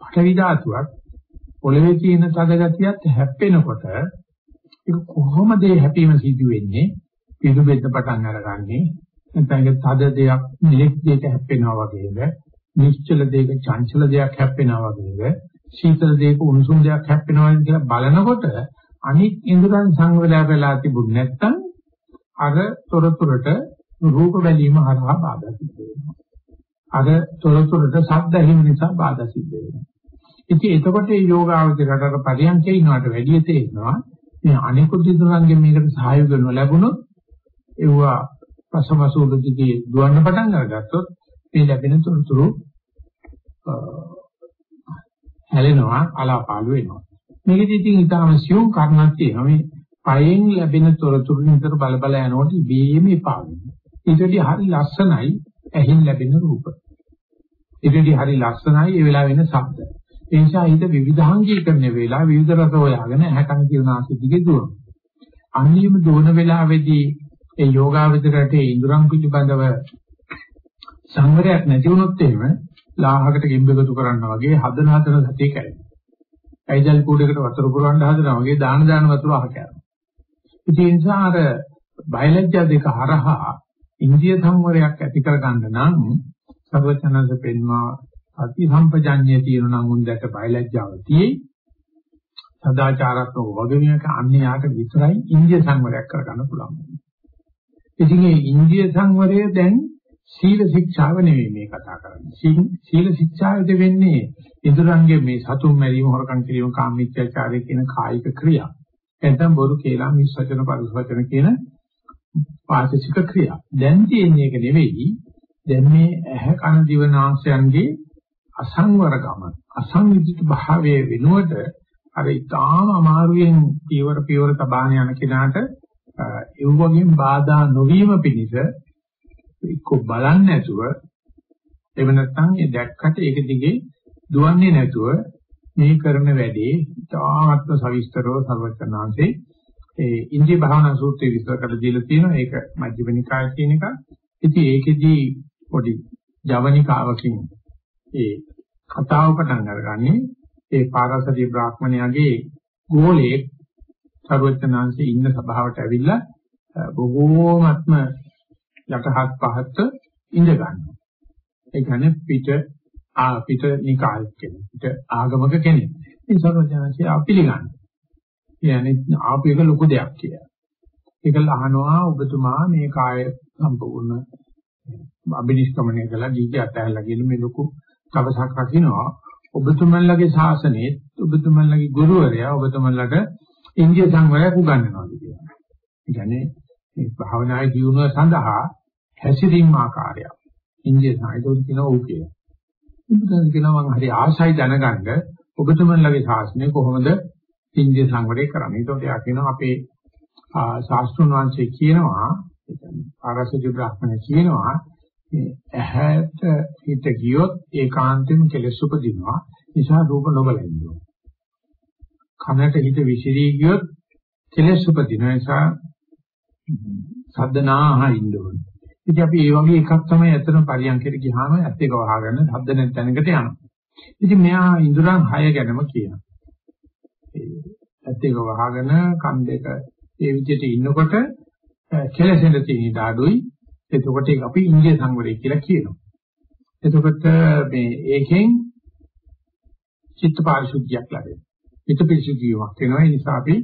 පඨවි ධාතුවත් පොළවේ තියෙන තද ගතියත් හැප්පෙනකොට ඒක කොහොමද ඒ හැපීම සිදු වෙන්නේ? පිටු බෙද්ද පටන් අරගන්නේ නැත්නම් ඒක තද දෙයක් නිලෙක් දෙයක හැප්පෙනවා වගේද නිශ්චල දෙයක චංචල දෙයක් හැප්පෙනවා වගේද සීතල දෙයක උණුසුම් දෙයක් හැප්පෙනවා කියලා බලනකොට අනිත් ඉන්ද්‍රයන් සංවරය වෙලා තිබුණ නැත්නම් අර තොරතුරට රූප බැලීම හරහා බාධා සිද්ධ වෙනවා. අර තොරතුරට ශබ්ද ඇහිම නිසා බාධා සිද්ධ වෙනවා. ඉතින් එතකොට මේ යෝගාවචරයට පරියන්කේ ඉන්නවට වැඩිය තේරෙනවා මේ අනිකුත් ඉදරංගෙන් මේකට සහයෝග නොලැබුණොත් ඒවා පසමසූලදිගේ දුවන්න පටන් අරගත්තොත් මේ ලැබෙන තොරතුරු හැලෙනවා අලාපාලු වෙනවා. මේකෙදි ඉතින් ඊටම සියුම් කර්ණක් තියෙනවා. මේ පයෙන් ලැබෙන තොරතුරු නිතර බල බල යනකොට ඉබේම එපා වෙනවා. ඊටදී හරි ලස්සනයි ඇහින් ලැබෙන රූප. ඊටදී හරි ලස්සනයි ඒ වෙලාව වෙන ශබ්ද. ඒ නිසා හිත විවිධාංගීකරණය වෙලා විවිධ රස හොයාගෙන ඇහැකන කියනාසි දිගේ දුවනවා. අනියම දුවන වෙලාවේදී ඒ යෝගාවචරයට ඉඳුරම් පිළිබඳව සංවරයක් නැති වුණොත් එහෙම ලාහකට ගෙම්බෙකුතු කරනවා වගේ හදන හදන සතිය කැරෙනවා. ඇයිදල් කූඩේකට වතුර පුරවන්න හදනවා වගේ දාන දාන වතුර අහ කැරෙනවා. ඒ නිසා අර බයලජ්ජා දෙක හරහා ඉන්දිය සංවරයක් ඇති කරගන්න නම් සර්වචනස පෙන්වා අති සම්පජඤ්ඤය තියෙන නම් උන්දට බයලජ්ජාව තියෙයි. සදාචාරාත්මක වගවීමක අන්‍යයාට විතරයි ඉන්දිය සංවරයක් කරගන්න පුළුවන්. ඉතින් මේ ඉන්දිය සංවරය දැන් සීල ශික්ෂාව නෙවෙයි මේ කතා කරන්නේ. සීල ශික්ෂාවද වෙන්නේ ඉදරංගේ මේ සතුන් මැරීම හොරකම් කිරීම කාමීත්‍යචාරය කියන කායික ක්‍රියා. එතෙන් බොරු කියලා මිස්වචන පරිවචන කියන වාචික ක්‍රියා. දැන් තියෙන්නේ ඒක නෙවෙයි. දැන් මේ ඇහ කන දිව නාසයන්ගේ අසංවර ගමන අසංවිධිත භාවයේ වෙනුවට අර ඊටාම අමාරුවෙන් පියවර පියවර තබාන යන කෙනාට ඒ වගේම බාධා නොවීම පිණිස එක්ක බලන්නේ නැතුව එහෙම නැත්නම් ඒ දැක්කට ඒක දිගේ දුවන්නේ නැතුව මේ කරන වැඩේ තාත්ම සවිස්තරව සර්වචනාංශේ ඒ ඉන්දිය භාවනා සූත්‍රය විස්තර කරලා දීලා තියෙනවා ඒක මජ්ක්‍ධිම නිකාය කියන එක. ඉතින් ඒකෙදී පොඩි ජවනිකාවකින් ඒ කතාව පටන් අරගන්නේ ඒ පාරසදී බ්‍රාහ්මණයාගේ ගෝලයේ සර්වචනාංශේ ඉන්න සභාවට ඇවිල්ලා බොහෝමත්ම යටහත් පහත් ඉඳ ගන්නවා. ඒ කියන්නේ පිට ආ පිට නිකාය කෙනෙක්. පිට ආගමක කෙනෙක්. මේ සර්වඥාන්සේ අපිලිගන්න. කියන්නේ ආපු එක ලොකු දෙයක් කියලා. ඒකල අහනවා ඔබතුමා මේ කාය සම්පූර්ණ අභිනිෂ්ක්‍මණය කළා දීක අතහැරලා ගිහින් මේ ලොකු කවසක් රකින්නවා. ඔබතුමන්ලගේ ශාසනයේ ඔබතුමන්ලගේ ගුරුවරයා ඔබතුමන්ලට ඉන්දිය සංවරයක් උගන්වනවා කියලා. ඒ කියන්නේ මේ භාවනායේ දියුණුව සඳහා හැසිරීම ආකාරය. ඉන්දිය සාහිත්‍යෝ කියන ඕකේ. ඉතින් කියනවා මම හරි ආශයි දැනගන්න ඔබතුමන්ලගේ ශාස්ත්‍රය කොහොමද ඉන්දිය සංවරය කරන්නේ. ඒකට යා කියනවා අපේ ශාස්ත්‍රුන් වහන්සේ කියනවා ආරසජ බ්‍රාහ්මණ කියනවා මේ ඇහැට හිත ගියොත් ඒකාන්තයෙන් කෙලෙස් උපදිනවා. නිසා රූප නොබලින්න. කනට හිත විසිරී ගියොත් කෙලෙස් උපදිනවා. නිසා සද්දනාහ ඉන්න ඕනේ. ඉතින් අපි මේ වගේ එකක් තමයි ඇත්තටම පරියන්කයට ගියාම ඇත්ත එක වහගන්න සද්ද නැති තැනකට යනවා. ඉතින් මෙයා ඉඳුරන් 6 ගැනම කියනවා. ඒ ඇත්ත එක වහගෙන කන් දෙක ඒ විදිහට ඉන්නකොට කෙලසෙන්න තියෙන ඉඩ අඩුයි. එතකොට ඒක අපි ඉන්දිය සංවරය කියලා කියනවා. එතකොට මේ ඒකෙන් චිත්ත පාරිශුද්ධියක් ලැබෙනවා. චිත්ත පිරිසුදුවීමක් වෙනවා. ඒ නිසා අපි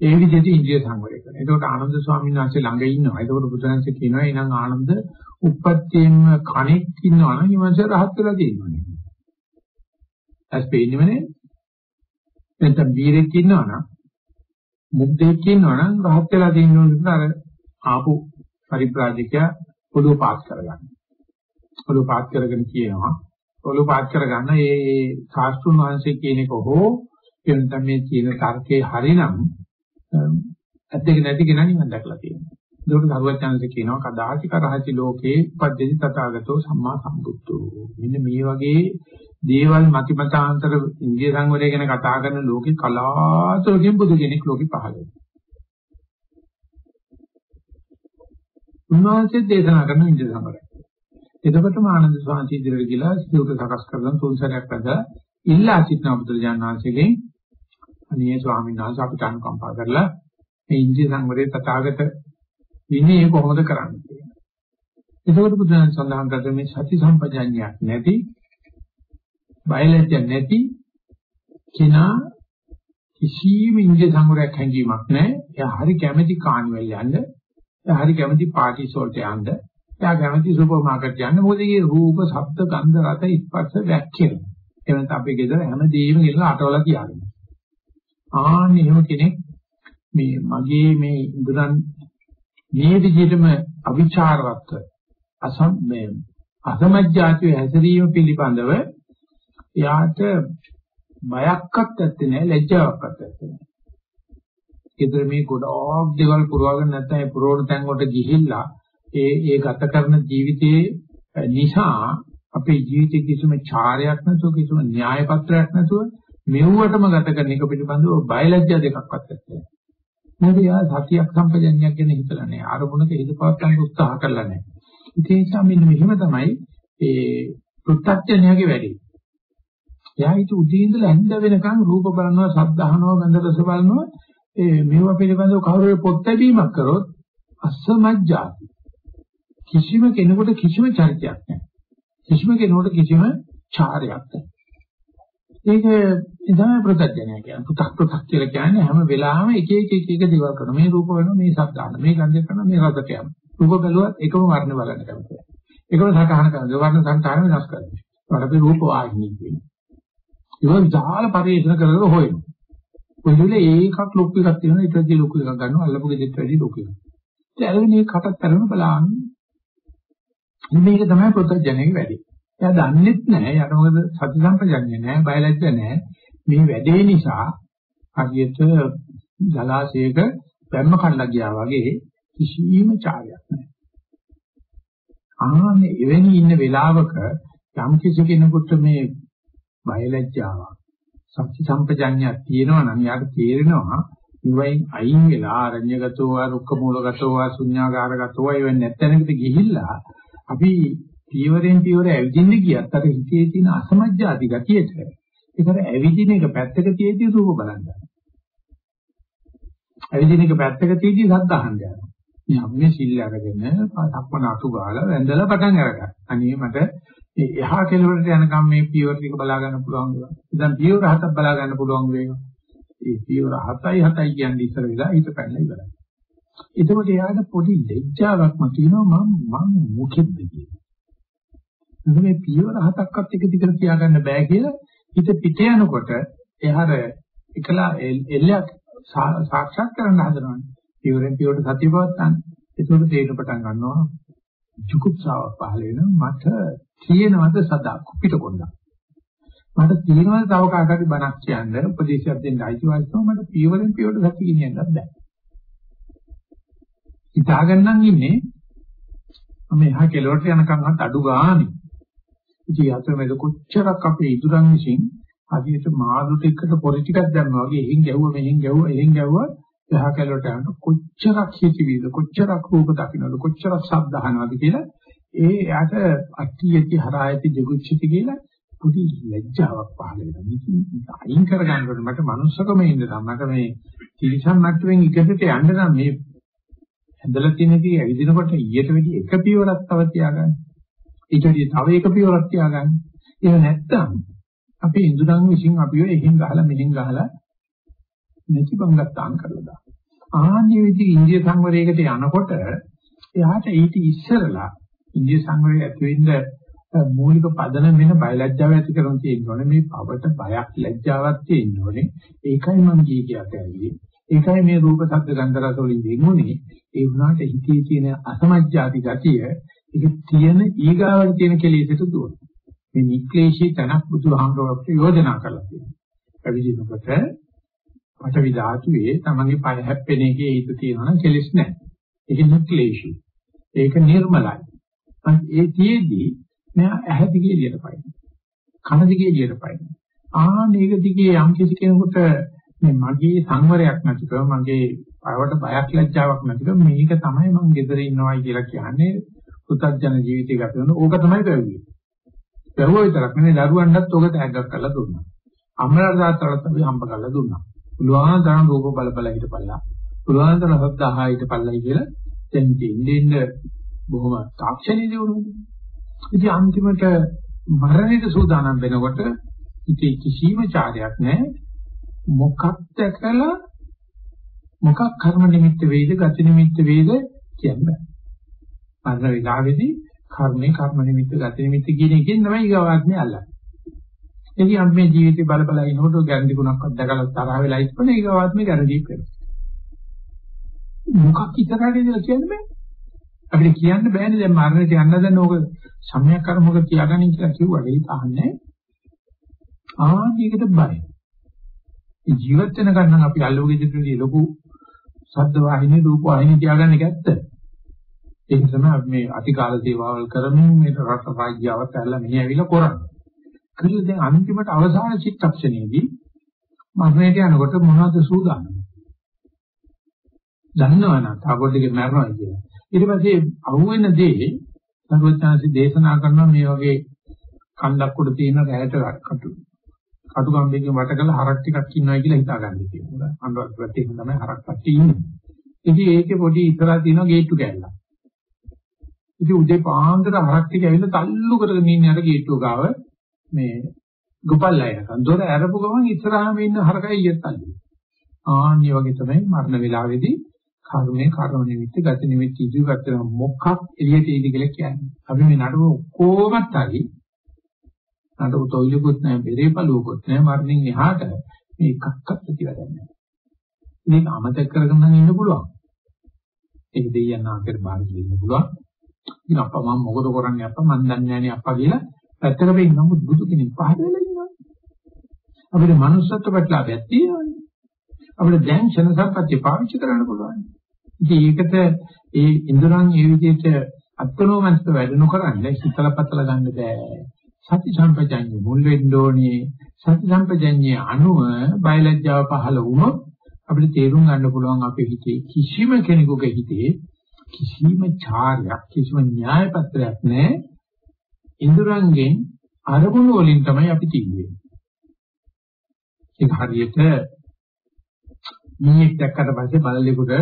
ඒ විදිහට ඉන්ද්‍රිය සංවරය කරනවා. එතකොට ආනන්ද ස්වාමීන් වහන්සේ ළඟ ඉන්නවා. එතකොට බුදුරජාණන්සේ කියනවා එනං ආනන්ද උප්පත්තියෙන් කණෙක් ඉන්නවා නම් ඊමණස රහත් වෙලා තියෙනවා. ඇස් පේන්නේම නේ. නැත්නම් බීරෙක් ඉන්නවා නම් මුද්දෙක් ඉන්නවා නම් රහත් වෙලා තියෙනවා අර ආපු පරිප්‍රාජිකයා පොළොව පාස් කරගන්න. පොළොව පාස් කරගෙන කියනවා. පොළොව පාස් කරගන්න ඒ ශාස්ත්‍රුන් වහන්සේ කියන එක හෝ එතන මේ කියන තර්කේ හරිනම් ඇත්තක නැති කෙනා නිවන් දැකලා තියෙනවා. ඒකට සරුවචනන්ද කියනවා කදාචි කරහචි ලෝකේ උපද්දේති තථාගතෝ සම්මා සම්බුද්ධෝ. මෙන්න මේ වගේ දේවල් මතිමතාන්තර ඉන්දිය සංවරය ගැන කතා කරන ලෝකේ කලාතුරකින් බුදු කෙනෙක් ලෝකෙ පහළ වෙනවා. උන්වහන්සේ දේශනා කරන ඉන්දිය සංවරය. එතකොටම ආනන්ද ස්වාමීන් ඉදිරියට ගිහලා සිවුර සකස් කරගෙන තුන් සැරයක් වැදලා ඉල්ලා සිටින බුදුරජාණන් වහන්සේගෙන් අනේ ස්වාමීන් වහන්සේ අපිට අනුකම්පා කරලා මේ ඉන්දිය සංවරයේ තථාගත ඉන්නේ කොහොමද කරන්නේ කියලා. එතකොට බුදුන් සඳහන් කරන්නේ මේ සති සම්පජඤ්ඤයක් නැති බයලජ්‍ය නැති කෙනා කිසිම ඉන්දිය සංවරයක් හැංගීමක් නැහැ. එයා හරි කැමැති කානිවල් යන්න. එයා හරි කැමැති පාටිස් වලට යන්න. එයා කැමැති සුපර් මාකට් යන්න. මොකද මේ රූප, ශබ්ද, ගන්ධ, රස, ස්පර්ශ වැක්කෙන. එවනත් අපේ ගෙදර හැමදේම ගෙනලා අටවලා තියාගෙන. ආන්නේ එහෙම කෙනෙක් මේ මගේ මේ ඉඳුරන් මේ විදිහටම අවිචාරවත් අසම් මේ අසමජ්ජාතිය හැසිරීම පිළිබඳව එයාට බයක්වත් නැත්තේ නෑ ලැජ්ජාවක්වත් නැත්තේ නෑ. ඒතර මේ ගොඩාක් දේවල් පුරවගෙන නැත්නම් ඒ පුරවන තැන් වලට ගිහිල්ලා ඒ ඒ ගත කරන ජීවිතයේ නිසා අපේ ජීවිතේ කිසිම චාරයක් නැතුව කිසිම න්‍යාය පත්‍රයක් නැතුව මෙව්වටම ගත කරන එක පිළිබඳව බයලජ්ජා දෙකක්වත් නැහැ. මොකද යා සතියක් සම්පජඤ්ඤයක් ගැන හිතලා නැහැ. අරමුණක හිත පවත්වන්න උත්සාහ කරලා නැහැ. ඒ නිසා මෙන්න මෙහෙම තමයි ඒ පුත්තඥයාගේ වැඩේ. එයා හිත උදේ ඉඳලා හැන්ද වෙනකන් රූප බලනවා, ශබ්ද අහනවා, ගන්ධ රස බලනවා. ඒ මේවා පිළිබඳව කවුරු පොත් ලැබීමක් කරොත් අසමජ්ජාති. කිසිම කෙනෙකුට කිසිම චරිතයක් නැහැ. කිසිම කෙනෙකුට කිසිම චාරයක් නැහැ. ඒක ඉතින් ප්‍රත්‍යඥය කියන්නේ පු탁 පු탁 කියලා කියන්නේ හැම වෙලාවෙම එක එක එක එක දේවල් කරනවා. මේ රූප වෙනවා, මේ ශබ්ද අහනවා, මේ ගන්ධ කරනවා, මේ රස කියනවා. රූප බැලුවත් එකම වර්ණ බලන්න කැමතියි. එකම සටහන කරනවා. වර්ණ සංකාරම වෙනස් කරනවා. වල අපි රූප වාහිනී කියන්නේ. ඒක විශාල පරිශන කරලා හොයනවා. කොහොමද ඒකක් ලොකු එකක් තියෙනවා ඊට වැඩි ලොකු එකක් ගන්නවා අල්ලපු ගෙදෙට්ට වැඩි ලොකු එකක්. ඒ ඇලෙන්නේ කටත් කරන බලන්න. මේක තමයි ප්‍රත්‍යඥයේ වැඩි. එයා දන්නේත් නැහැ. යාට මොකද සති සම්පජන්‍ය නැහැ, බයලජ්ජ නැහැ. මේ වැඩේ නිසා හරියට ජලාශයක බැම්ම කඩලා ගියා වගේ කිසිම චාරයක් නැහැ. ආන්නේ එවැනි ඉන්න වෙලාවක යම් කිසි කෙනෙකුට මේ බයලජ්ජාවක් සත්‍ය සම්පජඤ්ඤයක් තියෙනවා නම් යාට තේරෙනවා ඉවයින් අයින් වෙලා ආරණ්‍යගතව රුක්ක මූලගතව ශුන්‍යාගාරගතව ඉවෙන් නැත්ැනකට ගිහිල්ලා අපි පියවරෙන් පියවර ඇවිදින්න ගියත් අර හිතේ තියෙන අසමජ්ජාති ගතියට ඒකට ඇවිදින එක පැත්තක තියදී රූප බලන්න. ඇවිදින එක පැත්තක තියදී සද්ද අහන්න යනවා. මේ අපි සිල් අරගෙන සක්මන අතු ගාලා වැඳලා පටන් අරගන්න. අනේ මට මේ එහා කෙළවරට යනකම් මේ පියවර ටික බලා ගන්න පුළුවන් වුණා. දැන් පියවර හතක් බලා ගන්න පුළුවන් වේවා. ඒ පියවර 7යි 7යි කියන්නේ ඉස්සර වෙලා හිත පැනලා ඉවරයි. එතකොට එයාට පොඩි ලැජ්ජාවක්ම තියෙනවා මම මම මොකෙද්ද කියලා. මේ පියවර හතක්වත් එක දිගට තියාගන්න බෑ කියලා හිත පිට යනකොට එහාර එකලා එල්ලයක් සාක්ෂාත් කරන්න හදනවානේ. පියවරෙන් පියවරට සතිය පවත්තන්න. ඒකෝට තේරෙන්න පටන් ගන්නවා. ජුකුප්සාවක් පහල වෙනවා මට තියෙනවද සදා කුපිට කොන්දා. මට තියෙනවද තව කාටද බණක් කියන්න උපදේශයක් දෙන්න අයිතිවාසිකම මට පියවරෙන් පියවරට සතිය ගෙනියන්නත් බෑ. හිතාගන්නම් ඉන්නේ මම එහා කෙළවරට යනකම්වත් අඩු ගානේ. ඉතින් අතරමැද කොච්චරක් අපේ ඉදුරන් විසින් හදිසියට මාළුට එක්කට පොරි ටිකක් දැම්මා වගේ එහෙන් ගැහුවා මෙහෙන් ගැහුවා එහෙන් ගැහුවා එහා කෙළවරට යන කොච්චරක් හිතවිද කොච්චරක් රූප දකින්නද කොච්චරක් ශබ්ද අහනවද කියලා ඒ යාට අට්ටියති හරායති ජගුච්චති කියලා පුදි ලැජ්ජාවක් පහළ වෙනවා. මේක අයින් කරගන්න ඕනේ. මට මනුස්සකම ඉන්න නම් මට මේ තිරිසන් මට්ටමින් ඉකදට යන්න නම් මේ ඇඳලා තියෙන කී ඇවිදිනකොට ඊට වැඩි එක පියවරක් තව තියාගන්න. ඊට වැඩි තව එක පියවරක් තියාගන්න. එහෙම නැත්තම් අපි ඉඳුරන් විසින් අපිව එහෙන් ගහලා මෙහෙන් ගහලා නැති බංගත්තාන් කරලා දානවා. ආන්නේ විදිහ ඉන්දිය සංවරයකට යනකොට එයාට ඊට ඉස්සරලා ඉන්දිය සංවරය ඇති වෙන්න මූලික පදනම වෙන බයලජ්ජාව ඇති කරන තියෙනෝනේ මේ පවට බයක් ලැජ්ජාවක් තියෙනෝනේ ඒකයි මම ගියේ කියත ඇවිල්ලා ඒකයි මේ රූප ශබ්ද ගන්ධ රස වලින් වෙනුනේ ඒ වුණාට හිතේ තියෙන අසමජ්ජාති ගතිය ඒක තියෙන ඊගාවට තියෙන කෙලෙසට දුවන මේ නික්ලේශී තනක් බුදුහාමුදුරුවෝ යෝජනා කරලා තියෙනවා පැවිදිනකොට පඨවි ධාතුවේ තමන්ගේ පය හැප්පෙන එකේ හිත තියෙනවා නම් කෙලෙස් නැහැ. ඒක නික්ලේශී. ඒක නිර්මලයි. ඒ තියේදී මෙයා ඇහැ දිගේ එළියට පයින්. කන දිගේ එළියට පයින්. ආ මේක දිගේ යම් කිසි කෙනෙකුට මේ මගේ සංවරයක් නැතිව මගේ පරවට බයක් ලැජ්ජාවක් නැතිව මේක තමයි මම gedare ඉන්නවයි කියලා කියන්නේ පුතත්ජන ජීවිතය ගත කරන ඕක තමයි පැවිදි. දරුවෝ විතරක් නෙවෙයි දරුවන්ටත් ඕක තෑග්ගක් කරලා දුන්නා. අම්මලා තාත්තලාට අපි හම්බ කරලා දුන්නා. පුළුවන් තරම් රූප බල බල හිටපල්ලා. පුළුවන් තරම් හොද්ද අහා හිටපල්ලා කියලා දැන් ඉන්නේ බොහොම තාක්ෂණීය දියුණුවනේ. ඉතින් අන්තිමට මරණයට සූදානම් වෙනකොට ඉතින් කිසිම චාරයක් නැහැ. මොකක් දැකලා මොකක් කර්ම නිමිත්ත වේද ගති නිමිත්ත වේද කියන්නේ. මරණ විලාවේදී කර්මේ කර්ම නිමිත්ත ගති නිමිත්ත කියන එකෙන් තමයි ඊගාවාත්මය අල්ලන්නේ. එදී අපි මේ ජීවිතේ බල බල ඉනකොට ගැරන්ටි ගුණක්වත් දැකලා තරහ වෙලා ඉස්සෙල්ලා ඊගාවාත්මය ගැරන්ටි කරනවා. මොකක් ඉතරහට කියලා කියන්නේ අපිට කියන්න බෑනේ දැන් මරණයට යන්න දැන් ඕක සම්‍යක් කර්මක තියාගන්න කියලා කිව්වට ඒක අහන්නේ ආදීකට බයයි. මේ ජීවත් වෙන ගමන් අපි අල්ලෝගේ දෙන්නේ ලොකු ශබ්ද වාහිනිය රූප වාහිනිය තියාගන්න එක ඇත්ත. ඒක තමයි අපි මේ අතිකාල සේවාවල් කරමින් මේ රට රාජ්‍යවත් ඇල්ලා මෙහි ඇවිල්ලා කරන්නේ. කලින් දැන් අන්තිමට අවසාන චිත්තක්ෂණයේදී මරණයට යනකොට මොනවද සූදානම්? දන්නවනම් තාපොඩ්ඩේ මරනවා කියලා. ඊට පස්සේ අහුවෙන දේ සර්වඥාන්සි දේශනා කරනවා මේ වගේ කන්දක් උඩ තියෙන රැයට කටු කටු ගම්බෙකින් වට කළ හරක් ටිකක් ඉන්නවා කියලා හිතාගන්න කියනවා. අන්දවත් පැත්තේ තමයි හරක් පැත්තේ ඉන්නේ. ඉතින් ඒකේ පොඩි ඉස්සරහා තියෙනවා ගේට්ටු කැල්ලක්. ඉතින් උදේ පාන්දර හරක් ටික ඇවිල්ලා තල්ලු කරගෙන ඉන්නේ අර ගේට්ටුව ගාව මේ ගොපල්ලා එනකන්. දොර ඇරපු ගමන් ඉස්සරහාම ඉන්න හරකයි ඊයත් අල්ලු. ආන්නේ වගේ තමයි මරණ වේලාවේදී කර්මයේ කර්ම නිමිත්ත ගති නිමිත්ත ඉදිරියට කරන මොකක් එළියට එයිද කියලා කියන්නේ. අපි මේ නඩුව කොහොමත් හරි නඩුව තොইলකුත් නැහැ, බෙරේපලුවකුත් නැහැ, මරණින් එහාට මේ එකක්වත් ප්‍රතිවදන්නේ නැහැ. මේක අමතක කරගෙන ඉන්න පුළුවන්. ඒක දෙයයන් ආකාර බාහිර ඉන්න පුළුවන්. ඉතින් අප්පා මම මොකද කරන්නේ අප්පා මන් දන්නේ නැහනේ අප්පා කියලා පැත්තක වෙයි නමුත් බුදු කෙනෙක් පහද වෙලා ඉන්නවා. අපිට manussත්ව ප්‍රතිලාභයක් තියෙනවානේ. අපිට දැන් ක්ෂණ සම්පත්‍ය පාවිච්චි කරන්න පුළුවන්. ඉතින් ඒකට ඒ ඉන්ද්‍රයන් ඒ විදිහට අත්නෝමස්ත වැඩ නොකරන්න සිතලපතල ගන්න බෑ. සති සම්පජඤ්ඤ මුල් වෙන්න ඕනේ. සති සම්පජඤ්ඤය අනුව බයලජ්ජාව පහළ වුණොත් අපිට තේරුම් ගන්න පුළුවන් අපේ හිතේ කිසිම කෙනෙකුගේ හිතේ කිසිම චාරයක් කිසිම න්‍යාය පත්‍රයක් නැහැ. ඉන්ද්‍රයන්ගෙන් අරමුණු වලින් තමයි අපි තීන්නේ. ඒක හරියට මේ දැක්කට පස්සේ බලලෙකුට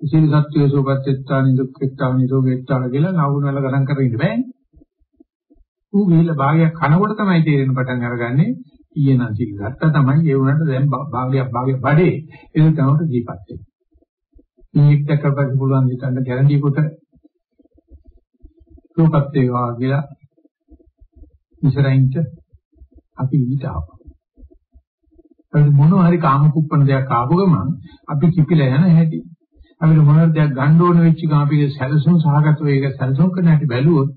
ඉසිරි සත්‍යයේ සෝපත්ත්‍ත්තා නිදුක්ඛත්තා නිරෝගීත්තා කියලා නවුනල ගණන් කරගෙන ඉන්න බෑනේ. ඌ ගිහිල්ලා භාගයක් කනකොට තමයි තේරෙන පටන් අරගන්නේ ඊයේ නම් සිල් ගත්තා තමයි ඒ වුණාට දැන් භාගයක් භාගයක් බඩේ ඒක තමයි දීපත් වෙන්නේ. මේක දැකපස්සේ පුළුවන් හිතන්න ගැරන්ඩියකට සෝපත් වේවා කියලා ඉස්සරහින්ට අපි ඊට ආවා. ඒ මොනවා හරි කාම කුප්පන දෙයක් ආපු ගමන් අපි කිපිලා යන හැටි. අපිට මොනවද දෙයක් ගන්න ඕන වෙච්ච ගමන් අපි සැලසුම් සහගතව ඒක සැලසුම් කරන හැටි බැලුවොත්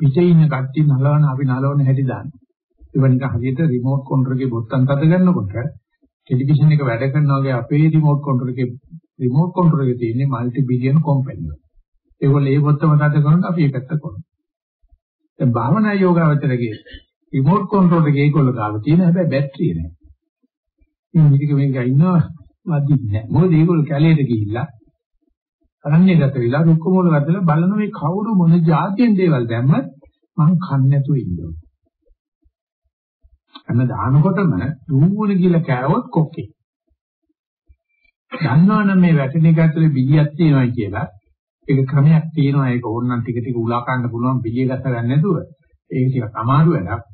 පිටේ ඉන්න කට්ටිය නලවන අපි නලවන හැටි දාන්න. ඒක නිකන් හරියට රිමෝට් කන්ට්‍රෝල් එකේ බොත්තම් තද ගන්නකොට ටෙලිවිෂන් එක වැඩ කරනවා වගේ අපේ රිමෝට් කන්ට්‍රෝල් එකේ රිමෝට් කන්ට්‍රෝල් එකේ තියෙන්නේ মালටි බිලියන් කම්පැනි. ඒගොල්ලෝ ඒ බොත්තම තද කරනකොට අපි ඒකත් කරනවා. දැන් භාවනා යෝගාවචරගේ රිමෝට් කන්ට්‍රෝල් එකේ ඒගොල්ලෝ ගාව තියෙන හැබැයි බැටරිය නැහැ. ඉතින් මේක මේක ඉන්නවා වදින්නේ නැහැ. මොකද ඒගොල්ලෝ කැලේට ගිහිල්ලා අරණ්‍යගත වෙලා රුක්ක මූල වැදලා බලන මේ කවුරු මොන જાතියෙන් දේවල් දැම්මත් මං කන්නේ නැතුව ඉන්නවා. අන්න දානකොටම දුමුණ කියලා කෑවොත් කොක්කේ. දන්නවනම් මේ වැටෙන එක ඇතුලේ බිලියක් තියෙනවා කියලා ඒක ක්‍රමයක් තියෙනවා ඒක ඕනනම් ටික ටික උලා ගන්න පුළුවන් බිලිය ගත ගන්න නැතුව ඒක ටිකක් අමාරු වැඩක්.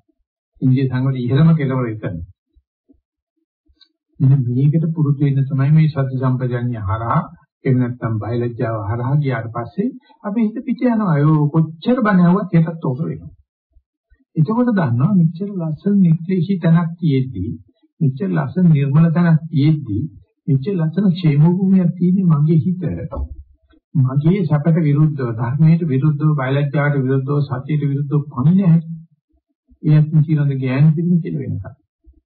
ඉන්දිය සංගමයේ ඉහළම කෙළවර එතන. මෙන්න මේකට පුරුදු වෙන්න තමයි මේ සති සම්පජඤ්ඤ හරහා එහෙම නැත්නම් බයලජ්ජාව හරහා ගියාට පස්සේ අපි හිත පිට යනවා. ඒ කොච්චර බණවුවත් ඒකත් ඕක වෙනවා. එතකොට දන්නවා මෙච්චර ලස්සන නික්ලේශී තැනක් තියෙද්දි, මෙච්චර ලස්සන නිර්මල තැනක් තියෙද්දි, මෙච්චර ලස්සන ക്ഷേමභූමියක් තියෙන්නේ මගේ හිත. මගේ සැපට විරුද්ධව, ධර්මයට විරුද්ධව, බයලජ්ජාවට විරුද්ධව, සත්‍යයට විරුද්ධව පන්නේ නැහැ. එයත් කියනද ඥාන පිටින් කියලා වෙනසක්.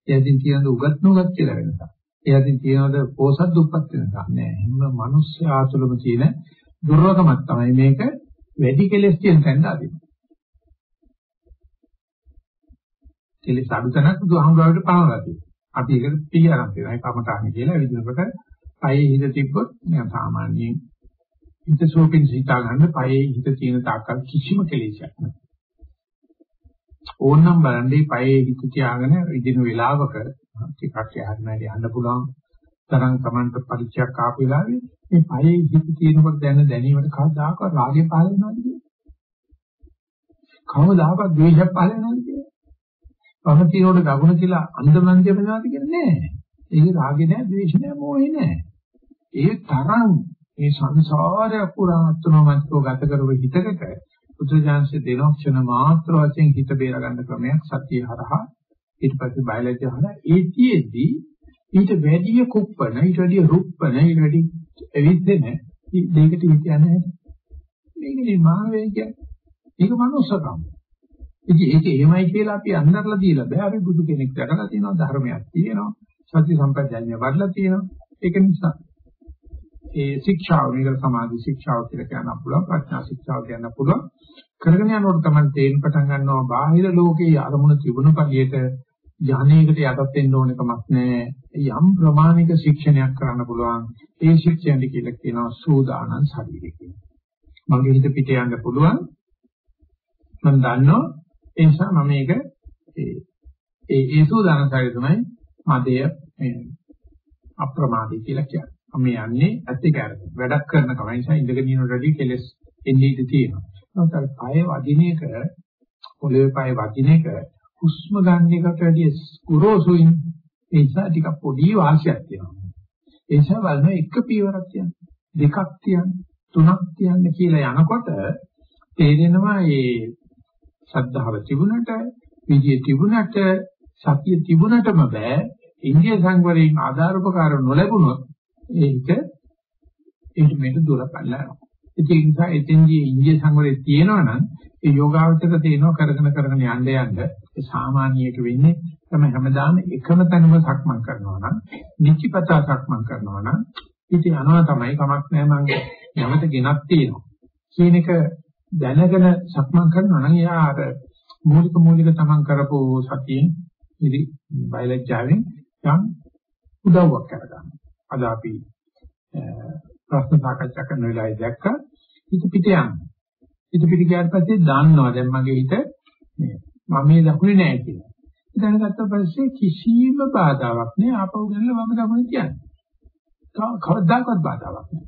එයත් කියනද උගත් නොගත් කියලා වෙනසක්. එයාදී තියනද පෝසත් දුප්පත් වෙනකම් නෑ. හැම මිනිස්සයා තුළම තියෙන දුර්වකමක් තමයි මේක වැඩි කෙලස් තියෙන තැනට අදිනවා. කෙලස් අඩු තැනක් බුදුහාමුදුරුවෝ පනවලා තියෙනවා. අපි ඒකට පිළිඅරන් තියෙනවා. ඒ කමතාන්නේ කියලා විදිහකට පයේ හිත තිබ්බොත් නිකන් සාමාන්‍යයෙන් හිත සෝපින් සිතා ගන්න පයේ හිත තියෙන තාක්කල් කිසිම කෙලෙසයක් නැහැ. ඕනනම් බලන්නේ පයේ හිත තියාගෙන ඉදින වෙලාවක ටිකක් යහන්න යන්න පුළුවන් තරම් Tamanට පරිචයක් ආපු වෙලාවේ මේ පයේ හිත තියෙනකොට දැන දැනීමට කවදාකවත් රාගය පහළ වෙනවද කියන්නේ? කවදාකවත් ද්වේෂය පහළ වෙනවද කියන්නේ? පහළ තියෙනකොට ගගුණ කියලා අන්දමන්දිය වෙනවද කියන්නේ නෑ. ඒ රාගේ නෑ, ද්වේෂ නෑ, මෝහේ නෑ. ඒ තරම් මේ සංසාරය පුරාත්මමත්ව ගත කරව හිතකට බුදුජානසෙ දෙනෝ ක්ෂණ මාත්‍ර වශයෙන් හිත බේර ගන්න ක්‍රමයක් සතිය හරහා ඊට පස්සේ බයලජ්‍ය හරහා ඒතිෙදී ඊට වැඩි කුප්පන ඊට වැඩි රුප්පන ඊට වැඩි එවිදෙන දෙයකට හිත යන්නේ මේකනේ මාවේ කියන්නේ ඒක මනුස්සකම් ඉතින් ඒක එහෙමයි කියලා අපි අන්නරලා දීලා බෑ. අපි බුදු කෙනෙක් දැකලා තියෙනවා ධර්මයක් තියෙනවා සත්‍ය සම්පජඤ්ඤය වඩලා තියෙනවා. ඒක නිසා ඒ ශික්ෂාව මේක සමාධි ශික්ෂාව කියලා කියන්න පුළුවන් ප්‍රඥා ශික්ෂාව කියන්න පුළුවන්. කරගෙන යනකොට තමයි තේරුම් පටන් ගන්නවා බාහිර ලෝකයේ අරමුණ තිබුණු කලියට ඥානයකට යටත් වෙන්න ඕන කමක් නැහැ යම් ප්‍රමාණික ශික්ෂණයක් කරන්න පුළුවන් ඒ ශික්ෂණය කියලා කියනවා සූදානම් ශරීරය කියලා. මගේ හිත පිට යන්න පුළුවන්. මම දන්නවා. ඒ නිසා මම මේක ඒ ඒ සූදානම් ශරීරය තමයි මදය අප්‍රමාදී කියලා කියන්නේ. මේ යන්නේ ඇත්ත ඒක අරගෙන. වැඩක් කරන කම නිසා ඉඳගෙන ඉන්නකොට වැඩි කෙලස් එන්නේ ඉඳී තියෙනවා. නමුත් අර පය වදින එක පොළවේ පය වදින එක හුස්ම ගන්න එකට වැඩිය ගොරෝසුයි. ඒ නිසා ටිකක් පොඩි වාසියක් තියෙනවා. ඒ නිසා බලන එක පියවරක් තියන්න. දෙකක් තියන්න. තුනක් තියන්න කියලා යනකොට තේරෙනවා මේ ශ්‍රද්ධාව තිබුණට, විජය තිබුණට, සතිය තිබුණටම බෑ. ඉන්දිය සංවරයෙන් ආධාරපකාර නොලැබුණොත් ඒක ඒක මේක දුර පැනලා යනවා. ඒ නිසා එතෙන්දී ඉන්දිය සංවරය තියෙනවා නම් ඒ යෝගාවචක තේනවා කරගෙන කරගෙන යන්න යන්න ඒ සාමාන්‍යයක වෙන්නේ තමයි හැමදාම එකම තැනම සක්මන් කරනවා නම් නිචිපතා සක්මන් කරනවා නම් ඉතින් අනවා තමයි කමක් නැහැ මම යමත ගෙනත් තියෙනවා. කියන එක දැනගෙන සක්මන් කරනවා නම් එයා අර මූලික මූලික තමන් කරපු සතියෙන් ඉදි බයලජ්ජාවෙන් යම් උදව්වක් කරගන්නවා. අද අපි ප්‍රශ්න සාකච්ඡා කරන වෙලාවේ දැක්ක හිත පිට යනවා. හිත පිට ගියාට පස්සේ දන්නවා දැන් මගේ හිත මම මේ දකුණේ නැහැ කියලා. දැනගත්ත පස්සේ කිසිම බාධාවක් නෑ ආපහු ගන්නලා මම දකුණේ කියන්නේ. කවදාකවත් බාධාවක් නෑ.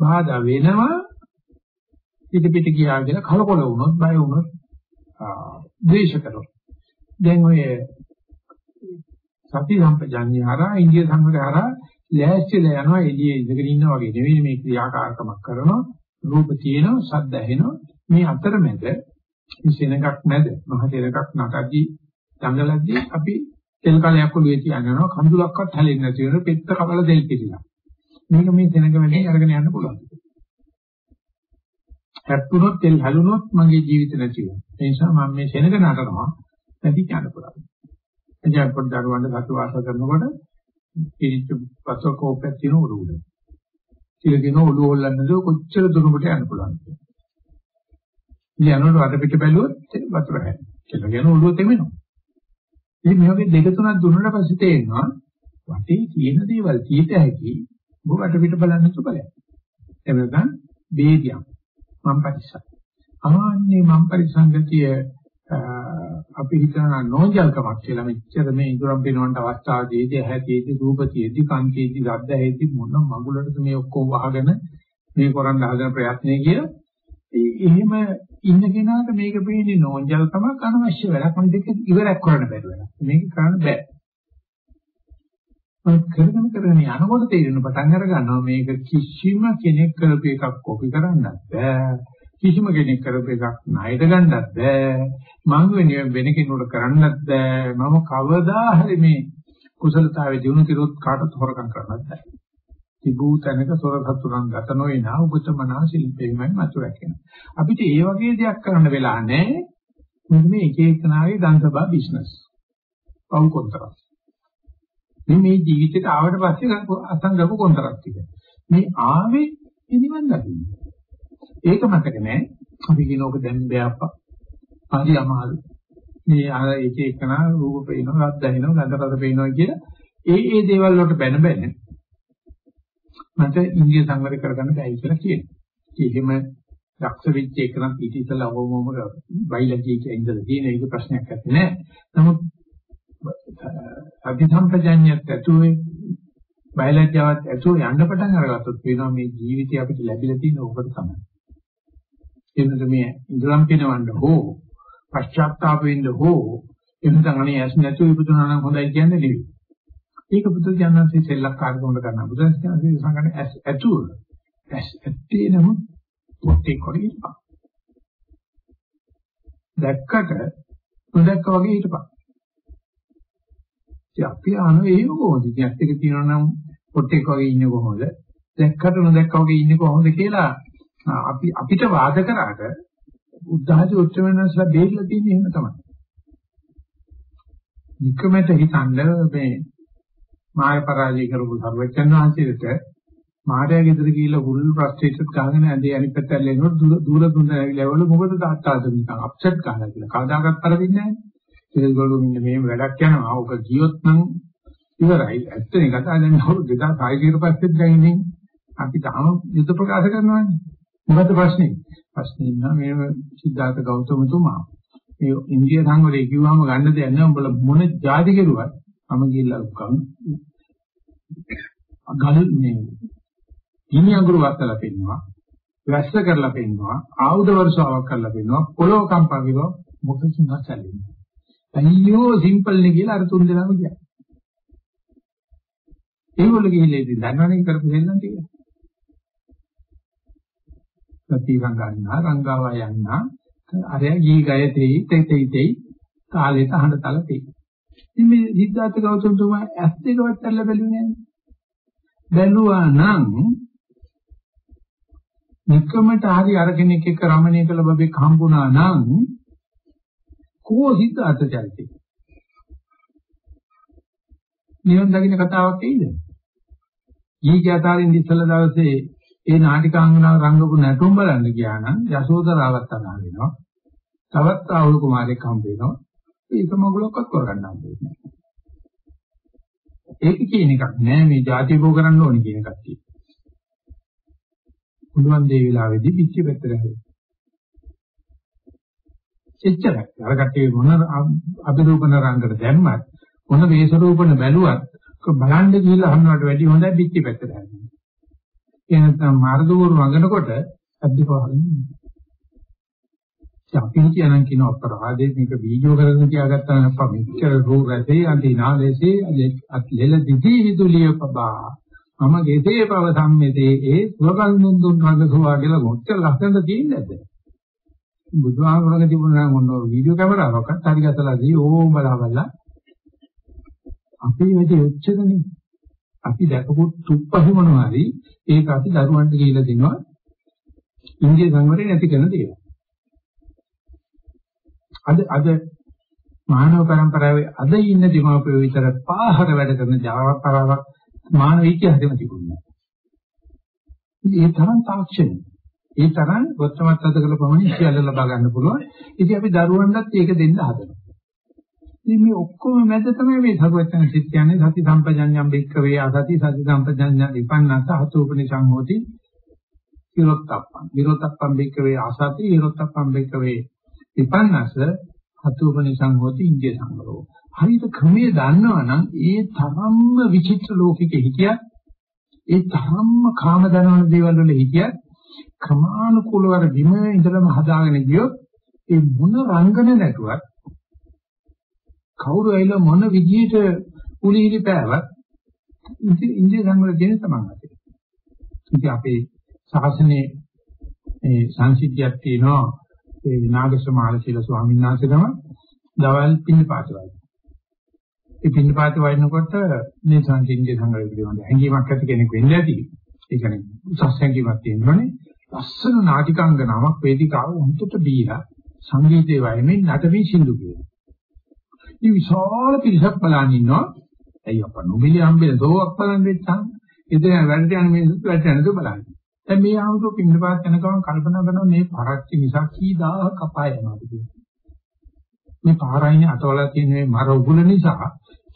බාධා වෙනවා හිත පිට ගියා කියලා කලකොල වුණොත් බය වුණොත් ද්වේෂ කරනවා. දැන් ඔය සති සම්පජාන්‍ය හරහා ඉන්දිය සංවරය හරහා ලෑස්තිලා යනවා එළියේ ඉඳගෙන ඉන්නා වගේ නෙවෙයි මේ ක්‍රියාකාරකමක් කරනවා. රූප තියෙනවා ශබ්ද ඇහෙනවා. මේ අතරමැද මේ සෙනඟක් මැද මහ තෙරකක් නටද්දී දඟලද්දී අපි තෙල් කලයක් ඔළුවේ තියනවා කඳුලක්වත් හැලෙන්නේ නැති වෙන පෙත්ත කබල දෙල් පිළිලා මේක මේ සෙනඟ වැඩි අරගෙන යන්න පුළුවන්. හැප්පුණොත් තෙල් හැලුනොත් මගේ ජීවිත නැති වෙනවා. ඒ නිසා මම මේ සෙනඟ නටනවා. නැති කියන්න පුළුවන්. එනිසා පොඩ්ඩක් දරුවන්ට සතු වාස කරනකොට පිළිච්ච පසව කෝපයක් තියෙන ඔළුව උඩ. කියලා කියන ඔළුව හොල්ලන්නද කොච්චර දුරකට යන්න පුළුවන්ද? ඉතින් යනකොට වටපිට බැලුවොත් වතුර හැදෙනවා. කියලා කියන ඔළුව තෙමෙනවා. ඉතින් මේ වගේ දෙක තුනක් දුන්නාට පස්සේ තේරෙනවා වටේ තියෙන දේවල් කීත හැකි ඔබ වටපිට බලන්න තුබලයක්. එහෙම නැත්නම් බේදියක් මම පරිස්සම්. ආන්නේ මම පරිසංගතිය අපි හිතනවා නෝන්ජල්කමක් කියලා. මෙච්චර මේ ඉදරම් පිනවන්ට අවස්ථාවේදී ඇහැටේදී රූපතියේදී කන්කේදී ශබ්ද ඇහෙද්දී මොන මඟුලටද මේ ඔක්කොම වහගෙන මේ කරන්න හදන ප්‍රයත්නය කියලා. එහෙම ඉන්න කෙනාට මේක පේන්නේ නෝන්ජල්කමක් අනවශ්‍ය වැඩක්. මම දෙක ඉවරක් කරන්න බැරි වෙනවා මේක කරන්න බෑ. මම කරගෙන කරගෙන යනකොට තේරෙන පටන් අර ගන්නවා මේක කිසිම කෙනෙක් කරපු එකක් කොපි කරන්නත් බෑ. කිසිම කෙනෙක් කරපු එකක් ණයට ගන්නත් බෑ. මං වෙන වෙන කෙනෙකුට කරන්නත් බෑ මම කවදා හරි මේ කුසලතාවේ දිනු කිරොත් කාටත් හොරකම් කරන්නත් බෑ තිබූ තැනක සොර සතුරන් ගත නොවිනා උපතමනා ශිල්පෙමයි මතු රැකෙන අපිට ඒ වගේ දෙයක් කරන්න වෙලා නැහැ මේ එක එකනාගේ දන්සබා බිස්නස් පව් කොන්තරස් මේ මේ ජීවිතේට ආවට පස්සේ අසංගම කොන්තරත් ටික. මේ ආවේ නිවන් දකින්න. ඒක මතක නෑ. අපි කියනෝක දැන් බෑප්පා. හරි අමාරු. මේ අර එක එකන රූප පේනවා, රත් දැනෙනවා, ගඳ රස පේනවා කියලා ඒ ඒ දේවල් වලට බැන බැන මට ඉන්දිය සංවර කරගන්න බැයි කියලා කියනවා. එහෙම දක්ෂ වෙච්ච එක නම් ඊට ඉස්සෙල්ලා අවමම බයිලජී කියන ඉඳලා තියෙන එක ප්‍රශ්නයක් නැත්තේ. නමුත් අධිසම්පජඤ්ඤයත් ඇතුලේ බයලජ්ජාවත් ඇතුලේ යන්න පටන් අරගත්තොත් වෙනවා මේ ජීවිතය අපිට ලැබිලා තියෙන ඕකට තමයි. එන්නද මේ ඉඳලම් පිනවන්න හෝ පශ්චාත්තාප වෙන්න හෝ එන්නද අනේ ඇස් නැතුව ඉපදුනා නම් හොඳයි කියන්නේ නෙවෙයි. ඒක බුදු දඥාන්සේ සෙල්ලක්කාරකමකට ගන්න. බුදු දඥාන්සේ සංගන්නේ ඇස් ඇතුල. ඇස් ඇත්තේ නමුත් පොට්ටේ කොරේ ඉපා. දැක්කට නොදැක්ක වගේ හිටපන්. ඉතින් අපි අහන එහෙම කොහොමද? ඉතින් ඇත්ත එක තියෙනවා නම් පොට්ටෙක් වගේ ඉන්නේ කොහොමද? දැක්කට නොදැක්ක වගේ ඉන්නේ කොහොමද කියලා අපි අපිට වාද කරාට උද්ධහජ උච්චමනස්ලා බේරලා තියෙන්නේ එහෙම තමයි. නිකමෙට හිතන්න මේ මාය පරාජය කරපු සර්වචන් වහන්සේට මාර්යා ගෙදර ගිහිල්ලා හුල් ප්‍රස්ටේට් ගහගෙන ඇඳේ අනිත් පැත්තට එනකොට දුර දුර ලෙවල මොකද තාත්තාද නිකන් අප්සෙට් කරලා කියලා. කවදාකවත් කරදින්නේ නැහැ. ඒගොල්ලෝ මෙන්න මේ වැඩක් යනවා. ඔක ගියොත් නම් ඉවරයි. ඇත්තනේ කතා දැන් අවුරුදු 2600 කට පස්සෙත් දැන් ඉන්නේ අපි තාම යුද්ධ ප්‍රකාශ කරනවානේ. මොකද ප්‍රශ්නේ? ප්‍රශ්නේ නම් මේ සිද්ධාර්ථ ගෞතමතුමා මේ ඉන්දිය සංවරේ කිව්වම ගන්න දෙයක් නෑ. උඹලා මොන જાති කෙරුවත් මම ගිහිල්ලා උකම් ගල් මේ ඉනි අඟුරු වත්තලා පෙන්නවා. වැස්ස කරලා පෙන්නවා. ආයුධ වර්ෂාවක් කරලා පෙන්නවා. පොළොව කම්පා විරෝ මොකද නැසැලෙන්නේ. අයියෝ සිම්පල් නේ කියලා අර තුන් දෙනාම කියනවා. ඒගොල්ලෝ ගිහිල්ලා ඉතින් දන්නවනේ කරපු දෙන්නම් කියලා. සති රංගන්නා රංගාව යන්නා අරය ගී ගය තෙයි තෙයි තෙයි කාලේට අහඬ තල තෙයි. ඉතින් මේ සිද්ධාර්ථ ගෞතම තුමා ඇස් දෙක වටලා බැලුවේ නෑනේ. බැලුවා නම් නිකමට හරි අර කෙනෙක් එක්ක රමණීය කළ බබෙක් හම්බුණා නම් කෝ සිද්ධාර්ථ චරිතය. නිවන් දකින්න කතාවක් එයිද? ඊගාතාරින් ඉස්සල දවසේ ඒ නාටිකාංගනාව රංගපු නැටුම් බලන්න ගියා නම් යශෝදරාවත් අනා වෙනවා. තවත් ආහුල කුමාරයෙක් හම්බ වෙනවා. ඒක මගලොක්වත් කරගන්න හම්බ වෙන්නේ නැහැ. ඒක කියන එකක් නෑ මේ ಜಾති භෝ කරන්න ඕනේ කියන එකක් තියෙනවා. පුළුවන් දේ වෙලාවේදී පිච්චි පැත්තට හැරෙන්න. එච්චරයි. අර කට්ටිය මොන අභිරූපන රංගකට දැම්මත් මොන වේශ රූපන බැලුවත් බලන්න ගිහිල්ලා අහන්නවට වැඩිය හොඳයි පිටි පැත්තට හැරෙන්න. ඒ නැත්නම් මාර්ගවරු රංගනකොට අද්දිපවහන්නේ. අපි කියනන් කියන අපරාධේ මේක වීඩියෝ කරගෙන තියාගත්තා නම් අප්පා මෙච්චර රෝ රැසේ අන්තිනාලේසේ අත්ලෙල දිදී විදුලිය පබා. මම ගෙසේ පව සම්මෙතේ ඒ සුවකල් මුන්දුන් රඟසුවා කියලා මොච්චර ලස්සනද තියෙන්නේ නැද්ද? බුදුහාමුදුරනේ තිබුණා නම් ඔන්න වීඩියෝ කැමරාවක්වත් හරි ගැසලා දී ඕම බලා බලලා අපි මේක ඔච්චරනේ. අපි දැකපු තුප්පහි මොනවා හරි ඒක අපි දරුවන්ට කියලා දෙනවා ඉන්දිය සංවරේ නැති කරන දේවල්. අද අද මානව પરම්පරාවේ අද ඉන්න දෙමාපියෝ විතර පාහර වැඩ කරන ජාවාපරාවක් මානව ඉතිහාසෙම තිබුණේ නැහැ. ඒ තරම් තාක්ෂණික ඒ තරම් වර්තමත් අධකල ප්‍රමාණය සියල්ල ලබා ගන්න පුළුවන්. ඉතින් අපි දරුවන්ටත් ඒක දෙන්න හදනවා. ඉතින් මේ ඔක්කොම මැද තමයි මේ සරුවචන සිත් කියන්නේ. සති සම්පජඤ්ඤම් බික්කවේ ආසති සති සම්පජඤ්ඤ විපන්නස හතෝපනිසං හෝති විරොත්තප්පං විරොත්තප්පං බික්කවේ ආසති විරොත්තප්පං බික්කවේ විපන්නස හතෝපනිසං හෝති ඉන්දිය සංගරෝ හරියට ක්‍රමයේ දන්නවනම් ඒ තරම්ම විචිත්‍ර ලෝකික හිතියක් ඒ තරම්ම කාම දනවන දේවල් වල හිතියක් ක්‍රමානුකූලව අර විමයේ ඉඳලම හදාගෙන ගියොත් ඒ මොන රංගන නැතුවත් කවුරු ඇවිල්ලා මොන විදියට උලිහිලි පෑවත් ඉන්දිය සංවර දෙන සමානයි. ඉතින් අපේ ශාසනයේ මේ සංසිද්ධියක් තියෙනවා ඒ නාගසමාල කියලා ස්වාමීන් වහන්සේ තමයි දවල් පින්නපාත වයි. ඒ පින්නපාත වයින්කොට මේ සංසිද්ධිය සංග්‍රහ පිළිබඳ හැඟීමක් ඇති කෙනෙක් වෙන්න ඇති. ඒ කියන්නේ උසස් හැඟීමක් තියෙනවනේ. ලස්සන නාටිකාංගනාවක් වේදිකාව උන්ට බීලා සංගීතයේ වයමින් නටමින් සින්දු කියනවා. මේ විශාල පිරිසක් බලන් ඉන්නවා. ඇයි අප්පා නොබිලි හම්බෙන්නේ දෝවක් බලන් වෙච්චාම ඉතින් වැඩට යන මිනිස්සුත් වැඩට යනද බලන්නේ. දැන් මේ ආමතු පින්නපාත යන ගමන් කල්පනා කරනවා මේ පරක්කි නිසා කී දාහක් අපාය යනවාද කියලා. මේ පාරයිනේ අතවලා තියෙන මේ මර උගුල නිසා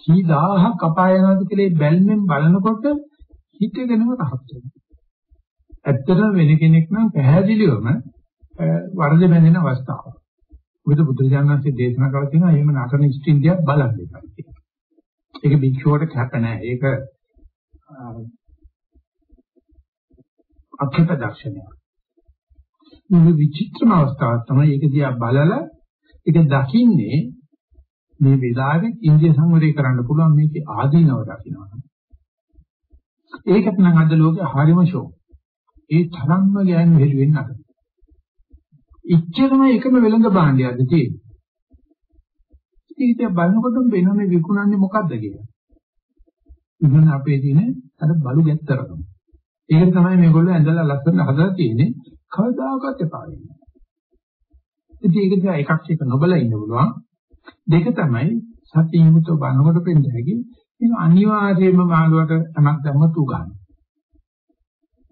කී දාහක් අපාය යනවාද කියලා බැල්මෙන් බලනකොට හිතේගෙනම රහත් වෙනවා. ඇත්තටම වෙන කෙනෙක් නම් පැහැදිලිවම වරද බැඳෙන අවස්ථාවක්. මොකද බුදුරජාණන්සේ දේශනා කරලා තියෙනවා එහෙම නටන ස්ත්‍රින්දියක් බලන්න එපා කියලා. ඒක භික්ෂුවට කැප නැහැ. ඒක අක්ෂත දර්ශනය. මේ විචිත්‍රම අවස්ථාවක් තමයි ඒක දිහා බලලා ඒක දකින්නේ මේ වෙලාවේ ඉන්දිය සංවරය කරන්න පුළුවන් මේකේ ආදීනව දකින්නවා. ඒකට නම් අද ලෝකේ හරිම ෂෝ. ඒ තරම්ම ගෑනු හෙළුවෙන් අර. ඉච්චරම එකම වෙළඳ භාණ්ඩයක්ද තියෙන්නේ. ඉතින් බලනකොට වෙනම විකුණන්නේ මොකද්ද කියලා. ඉතින් අපේ තියෙන අර බලු ගැත්තරකම. ඒක තමයි මේගොල්ලෝ ඇඳලා ලස්සන හදලා තියෙන්නේ. කවදාකවත් එපා වෙන්නේ. ඉතින් ඒක දිහා එකක් එක නොබලා ඉන්න පුළුවන්. දෙක තමයි සතියමුතෝ බලනකොට පෙන්න හැකි. මේක අනිවාර්යයෙන්ම මාළුවට අනක් ධර්ම තුගන්න.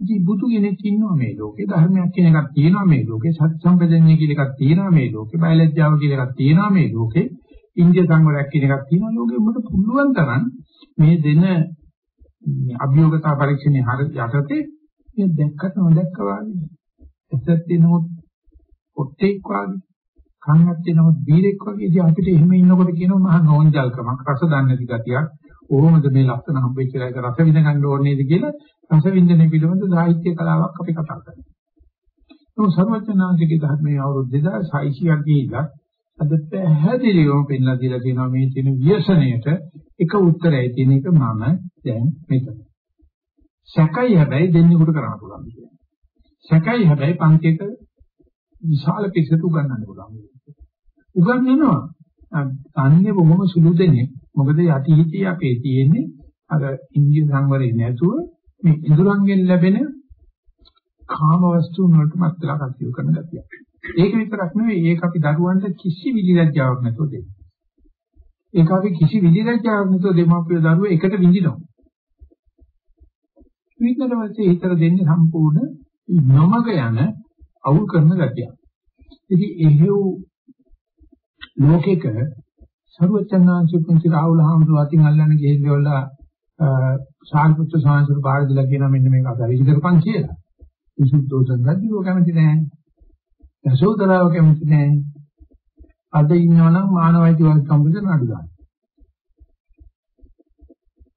ඉතින් බුදු කෙනෙක් ඉන්නවා මේ ලෝකේ ධර්මයක් කියන එකක් තියෙනවා මේ ලෝකේ සත්‍ය සම්පදන්නේ කියන එකක් තියෙනවා මේ ලෝකේ බයලජ්ජාව කියන එකක් තියෙනවා මේ ලෝකේ ඉන්දිය සංවරයක් කියන එකක් තියෙනවා ලෝකෙ උඹට පුළුවන් තරම් මේ දෙන අභියෝගතා පරීක්ෂණේ හර යටතේ මේ දැක්කට නොදැක්කා වගේ. එසත් දිනොත් ඔට්ටෙක් වගේ කන්නත් දිනොත් බීරෙක් වගේ ඉතින් අපිට එහෙම ඉන්නකොට කියනවා මහා නෝන්ජල්කමක් රස දන්නේ නැති ගතියක්. ඕමද මේ ලක්ෂණ හම්බෙච්ච එක රස විඳ ගන්න ඕනේද කියලා රස විඳින පිළිබඳ සාහිත්‍ය කලාවක් අපි කතා කරනවා. ඒක සර්වඥාන්සේගේ ධර්මයේ අවුරුදු 2600ක් ගිහිලා අද පැහැදිලිවම පෙන්ලා දීලා තියෙනවා මේ තියෙන ව්‍යසනයට එක උත්තරයයි තියෙන එක මම දැන් මෙතන. සැකයි හැබැයි දෙන්නෙකුට කරන්න පුළුවන් කියන්නේ. සැකයි හැබැයි පන්තියක විශාල පිටසට උගන්වන්න පුළුවන්. උගන්වනවා. අන්නේ බොහොම සුළු දෙන්නේ. මොකද යටිහිතී අපේ තියෙන්නේ අර ඉන්දිය සංවරේ නැතුව මේ ඉඳුරංගෙන් ලැබෙන කාම වස්තුන් වලට මත් වෙලා කටයුතු කරන ගතිය. ඒක විතරක් නෙවෙයි ඒක අපි දරුවන්ට කිසි විදිහක් නැතුව දෙන්නේ. ඒක අපි කිසි විදිහකට නැතුව දෙමාපිය දරුවෝ එකට විඳිනවා. විඳිනකොට පස්සේ හිතර දෙන්නේ සම්පූර්ණ නොමග යන අවුල් කරන ගතියක්. ඉතින් එහෙව් ලෝකෙක සර්වචන්නාංශ පුංචි රාහුල හාමුදුරුවෝ අතින් අල්ලන්න ගිහිල්ලා සාල්පුත්‍ර සාංශුර බාරදලා කියන මෙන්න මේක අදාළ ඉදිරිපන් කියලා. විසුද්ධෝසන් රජුව කැමති නැහැ. යසෝදරාව කැමති නැහැ. අද ඉන්නවනම් මානවයිති වගේ සම්බන්ධ නඩු දාන්න.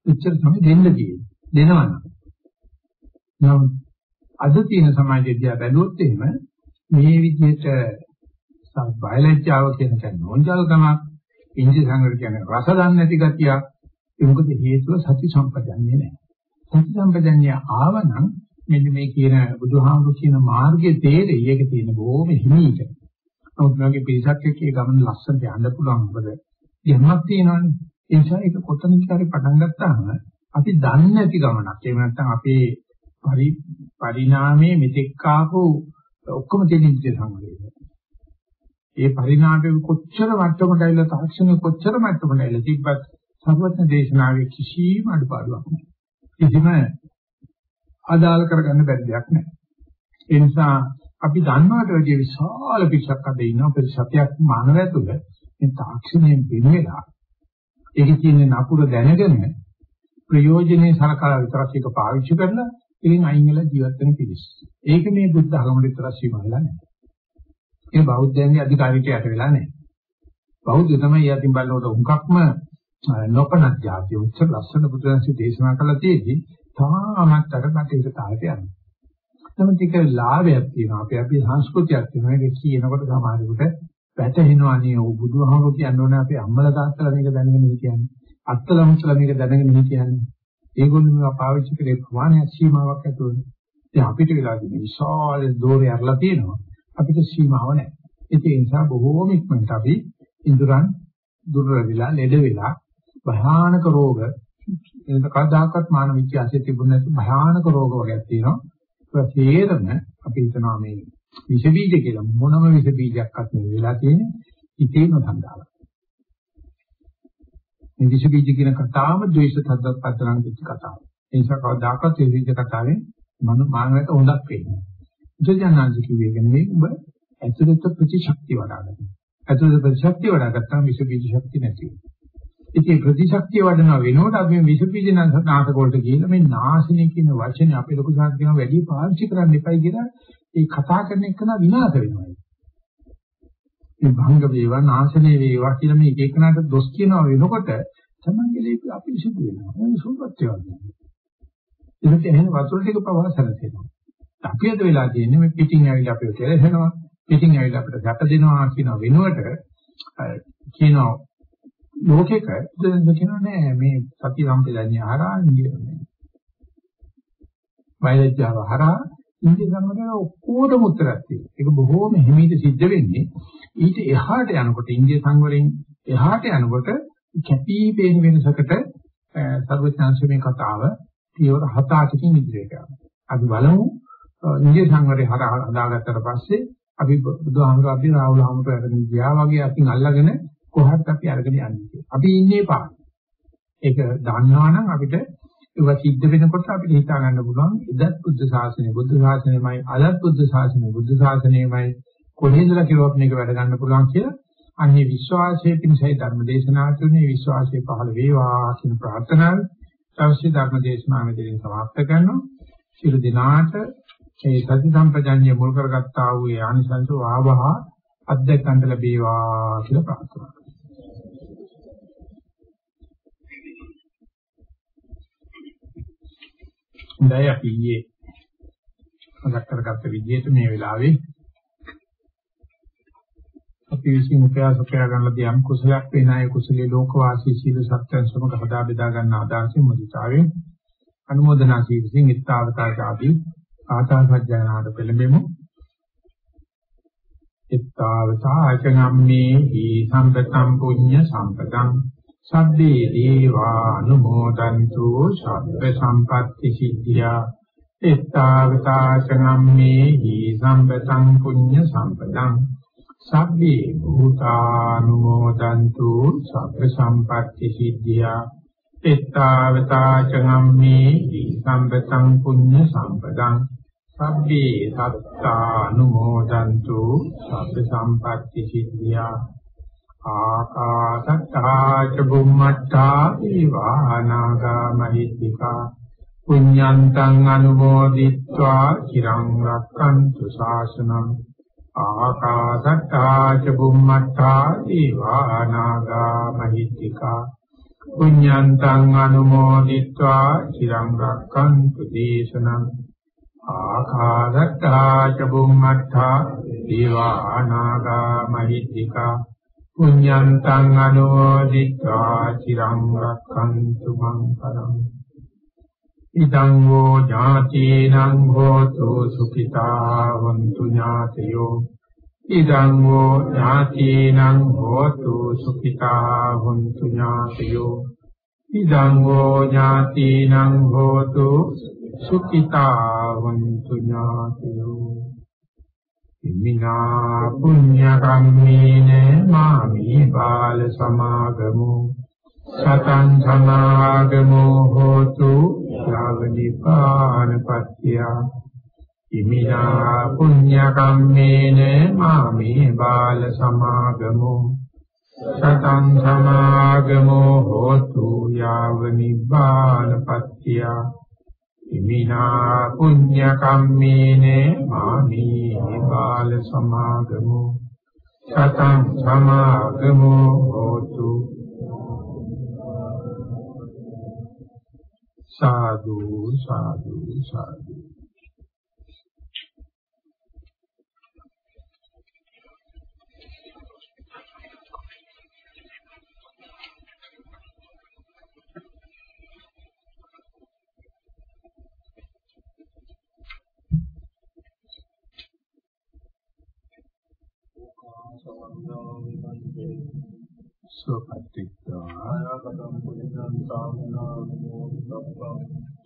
එච්චර තමයි දෙන්න තියෙන්නේ. දෙනවනම්. නමුත් අද තියෙන සමාජය දිහා බැලුවොත් එහෙම මේ විදිහට බයලජ්ජාව කියන එක නෝන්ජල්කමක්, ඉන්ද්‍රිය සංවර කියන්නේ රස දන්නේ නැති ගතියක්. ඒ මොකද හේතුව සති සම්පජන්‍ය නැහැ. සති සම්පජන්‍ය ආවනම් මෙන්න මේ කියන බුදුහාමුදුරු කියන මාර්ගයේ තේරෙයි. ඒක තියෙන බොහොම හිමීට. නමුත් මගේ පිරිසක් එක්ක ඒ ගමන ලස්සනට යන්න පුළුවන් මොකද යමක් තියෙනවනේ ඒ නිසා ඒක කොතනක හරි පටන් ගත්තාම අපි දන්නේ නැති ගමනක් එහෙම නැත්නම් අපේ පරි පරිණාමයේ මෙතෙක් ආපු ඔක්කොම තියෙන ඉන්ද්‍රිය සංවේගය ඒ පරිණාමයේ කොච්චර මට්ටමකට ඇවිල්ලා තාක්ෂණය කොච්චර මට්ටමකට ඇවිල්ලා තිබ්බත් සර්වඥ දේශනාවේ කිසිම අඩපාඩුවක් නැහැ කිසිම අදාළ කරගන්න බැරි දෙයක් නැහැ ඒ නිසා අපි දන්නවට වැඩිය විශාල පිටසක් අද ඉන්නවා ප්‍රතිශතයක් මානවය තුළ මේ තාක්ෂණයෙන් වෙනලා ඒකේ තියෙන නපුර දැනගෙන ප්‍රයෝජනේ සලකලා විතරක් ඒක පාවිච්චි කරලා ඉතින් අයින් වෙලා ජීවත් වෙන පිළිස්. ඒක මේ බුද්ධ ධර්මවල විතර සීමා වෙලා නැහැ. ඒ බෞද්ධයන්ගේ අධිකාරියට යට වෙලා නැහැ. බෞද්ධ තමයි යටින් බලනකොට උන්කක්ම නොපනත් જાතිය උච්ච ලස්සන බුදුරජාණන් දේශනා කළා තියෙදි තාමත් අර බටේට තාලට යනවා. නමුත් ඒක ලාභයක් තියෙනවා. අපි අපි සංස්කෘතියක් තියෙනවා. ඒක කියනකොට සමහරෙකුට වැටහෙනවා නේ ඔව් බුදුහාමුදුරු කියන්නේ අපි අම්මලා තාත්තලා මේක දැනගෙන හිටියන්නේ. අත්තලා මුත්තලා මේක දැනගෙන හිටියන්නේ. ඒගොල්ලෝ මේවා පාවිච්චි කරේ ප්‍රමාණයක් සීමාවක් ඇතුළේ. ඉතින් අපිට වෙලා තියෙන විශාල දෝරේ අරලා තියෙනවා. අපිට සීමාව නැහැ. ඒ නිසා බොහෝම ඉක්මනට අපි ඉඳුරන් දුර්වල වෙලා ලෙඩ වෙලා භයානක රෝග එනක කවදාකවත් මානව විද්‍යාවේ තිබුණ නැති භයානක රෝග වර්ගයක් තියෙනවා. තේරම අපි හිතනවා මේ විස බීජ කියලා මොනම විස බීජයක්වත් නෙවෙයි වෙලා තියෙන්නේ හිතේම සඳහාවක්. මේ විස බීජ කියන කතාවම ද්වේෂ තද්දත් පතරන් කිච්ච කතාවක්. ඒ නිසා කවදාකවත් මේ විදිහ කතාවෙන් මන මානවට හොඳක් වෙන්නේ. ජයජනාංශ කිව්වේ කියන්නේ ඔබ ඇතුළත ප්‍රතිශක්තිය වඩා ගන්න. ඇතුළත ප්‍රතිශක්තිය වඩා ගත්තාම විස බීජ ශක්තිය නැති වෙනවා. ඉතින් ප්‍රතිශක්තිය වඩනවා වෙනකොට අපි මේ විස බීජ නාශක වලට ගිහිල්ලා මේ නාශනය කියන වචනේ අපේ ලොකු සාහිත්‍යන වැඩි පාවිච්චි කරන්න එපයි කියලා ඒ කතා කරන එක නා විනාශ වෙනවා. මේ භංග වේවා නාශනය වේවා කියලා මේ එක එකනට දොස් කියනවා වෙනකොට තමන්ගේ ලේපි අපි සිදු වෙනවා. මොන සුබත්ය වගේ. ඒකට එහෙම වතුර ටික ප්‍රවාහසන තියෙනවා. අපි අද වෙලා තියෙන්නේ මේ පිටින් ඇවිල්ලා අපිව කෙලෙසනවා. පිටින් ඇවිල්ලා අපිට ගැට දෙනවා කියන වෙනුවට කියනවා ලෝකෙක දෙන්න කියනවා නෑ මේ සති සම්පදන්නේ හරහා ඉන්නේ. වෛද්‍යව හරහා ඉන්දිය සම්මතන ඔක්කොටම උත්තරයක් තියෙනවා. ඒක බොහෝම හිමීට සිද්ධ වෙන්නේ ඊට එහාට යනකොට ඉන්දිය සංවරයෙන් එහාට යනකොට කැපී පෙනෙන වෙනසකට සර්වඥාන්සේ කතාව පියවර හත අටකින් ඉදිරියට යනවා. අපි බලමු ඉන්දිය සංවරය හරහා හදාගත්තට පස්සේ අපි බුදුහාමුදුරුවෝ අපි රාහුල හාමුදුරුවෝ අරගෙන ගියා වගේ අතින් අල්ලගෙන කොහොමද අපි අරගෙන යන්නේ කියලා. අපි ඉන්නේ පාන. ඒක දන්නවා නම් අපිට ඒවා සිද්ධ වෙනකොට අපිට හිතා ගන්න පුළුවන් එදත් බුද්ධ ශාසනය බුද්ධ ශාසනයමයි අදත් බුද්ධ ශාසනය බුද්ධ ශාසනයමයි කොහේදලා කියලා මේක වැඩ ගන්න පුළුවන් කියලා අන්නේ විශ්වාසයේ පිණිසයි ධර්ම දේශනා තුනේ විශ්වාසයේ පහළ වේවා කියන ප්‍රාර්ථනාව අවශ්‍ය ධර්ම දේශනාව මෙතනින් සමාප්ත කරනවා. සියලු දිනාට මේ සති සම්පජඤ්ඤය මුල් කරගත්තා වූ ආනිසංස ආවහ අධ්‍යක්ෂන්ට ලැබේවා කියලා ප්‍රාර්ථනා හොඳයි අපි ඊයේ මතක් කරගත්ත විදිහට මේ වෙලාවේ අපි විසින් උපයාස උපයා ගන්න දියම් කුසලයක් වෙන අය කුසලයේ ලෝකවාසී සීල සත්‍යයන් සමග හදා බෙදා ගන්න ආදාසින් මුදිතාවෙන් අනුමೋದනා සීලසින් ඉත්තාවතාචාදී ආතාසජ්ජනාට පෙළඹෙමු. ඉත්තාවතාචනම්මේ ඊ සම්පතම් පුඤ්ඤ සම්පතං සබ්බේ දේවානුමෝදන්තු සබ්බ සම්පත්‍ති සිද්ධියා. එත්තාවතාචනම්මේ හි සම්පතං පුඤ්ඤ සම්පතං සබ්බේ භූතානුමෝදන්තු සබ්බ සම්පත්‍ති සිද්ධියා. එත්තාවතාචනම්මේ හි සම්පතං පුඤ්ඤ සම්පතං සබ්බේ සත්තානුමෝදන්තු සබ්බ සම්පatti සිද්ධියා ආකාසත්තා ච බුම්මත්තා දීවානාගා මහිත්‍තිකා පුඤ්ඤන්තං අනුමෝදිත්වා চিරං රක්ඛන්තු ශාසනං ආකාසත්තා ච බුම්මත්තා දීවානාගා මහිත්‍තිකා පුඤ්ඤන්තං අනුමෝදිත්වා চিරං රක්ඛන්තු දේශනං ආකාදත්තා ච බුම්මත්තා දීවා අනාගා මහිත්‍තිකා පුඤ්ඤන්තං අනුමෝදිත්වා চিරං රක්ඛන්තු මං පරං ඉදං වූ ඥාතිනං හෝතු සුඛිතා වന്തു ඥාතයෝ ඉදං වූ ඥාතිනං හෝතු සුඛිතා වന്തു ඥාතයෝ ඉදං වූ ඥාතිනං හෝතු සුඛිතා වന്തു ඥාතයෝ. ඉමිනා පුඤ්ඤ කම්මේන මාමි බාල සමාගමු. සතං සමාගමෝ හෝතු ශ්‍රාවනිපාන පත්‍ය. ඉමිනා පුඤ්ඤ කම්මේන මාමි බාල සමාගමු. සතං සමාගමෝ හෝතු යාව නිබ්බාන පත්‍ය. ඉමිනා පුඤ්ඤ කම්මේන මාමි බාල සමාගමු සතං සමාගමෝ හෝතු සාදු සාදු සාදු සුවපත්ත්වා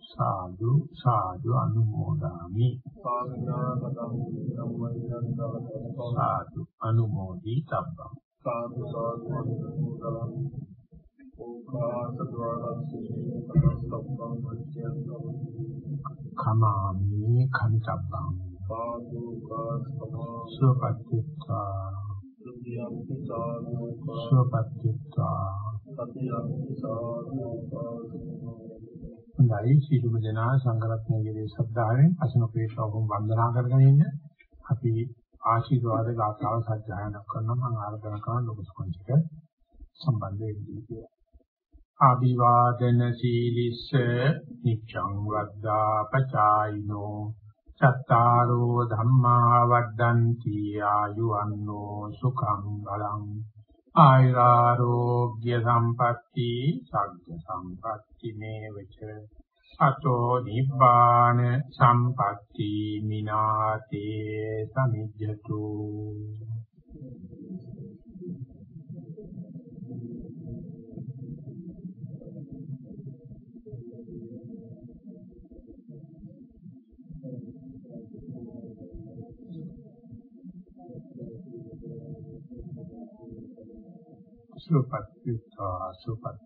සාදු සාදු අනුමෝදාමි. සාදු අනුමෝදි තබ්බං සාදු සාදු කමාමි කන්තබ්බං. සුපත්තිත්වා සුපත්තිත්වා හොඳයි. සිළුම දෙනා සංගරත්නයේ ශ්‍රද්ධාවෙන් අසනපේශවම් වන්දනා කරගෙන ඉන්න. අපි ආශිර්වාද ගාථාව සජ්ජායනා කරනවා. මම ආරාධනා කරන ලොකු සංකල්ප සම්බන්ධ වෙන්නේ කියලා. ආදිවාදන සීලිස්ස නිච්ඡං වද්දා පචායිනෝ චත්තාරෝ ධම්මා වද්දන්ති ආයුවන්නෝ සුඛං බලං ආයුරාෝග්‍ය සම්පatti සග්ග සම්පatti මේවච අතෝ නිබ්බාන සම්පatti මිනාතේ සමිජ්ජතු සුවපත් විත්වා සුවපත්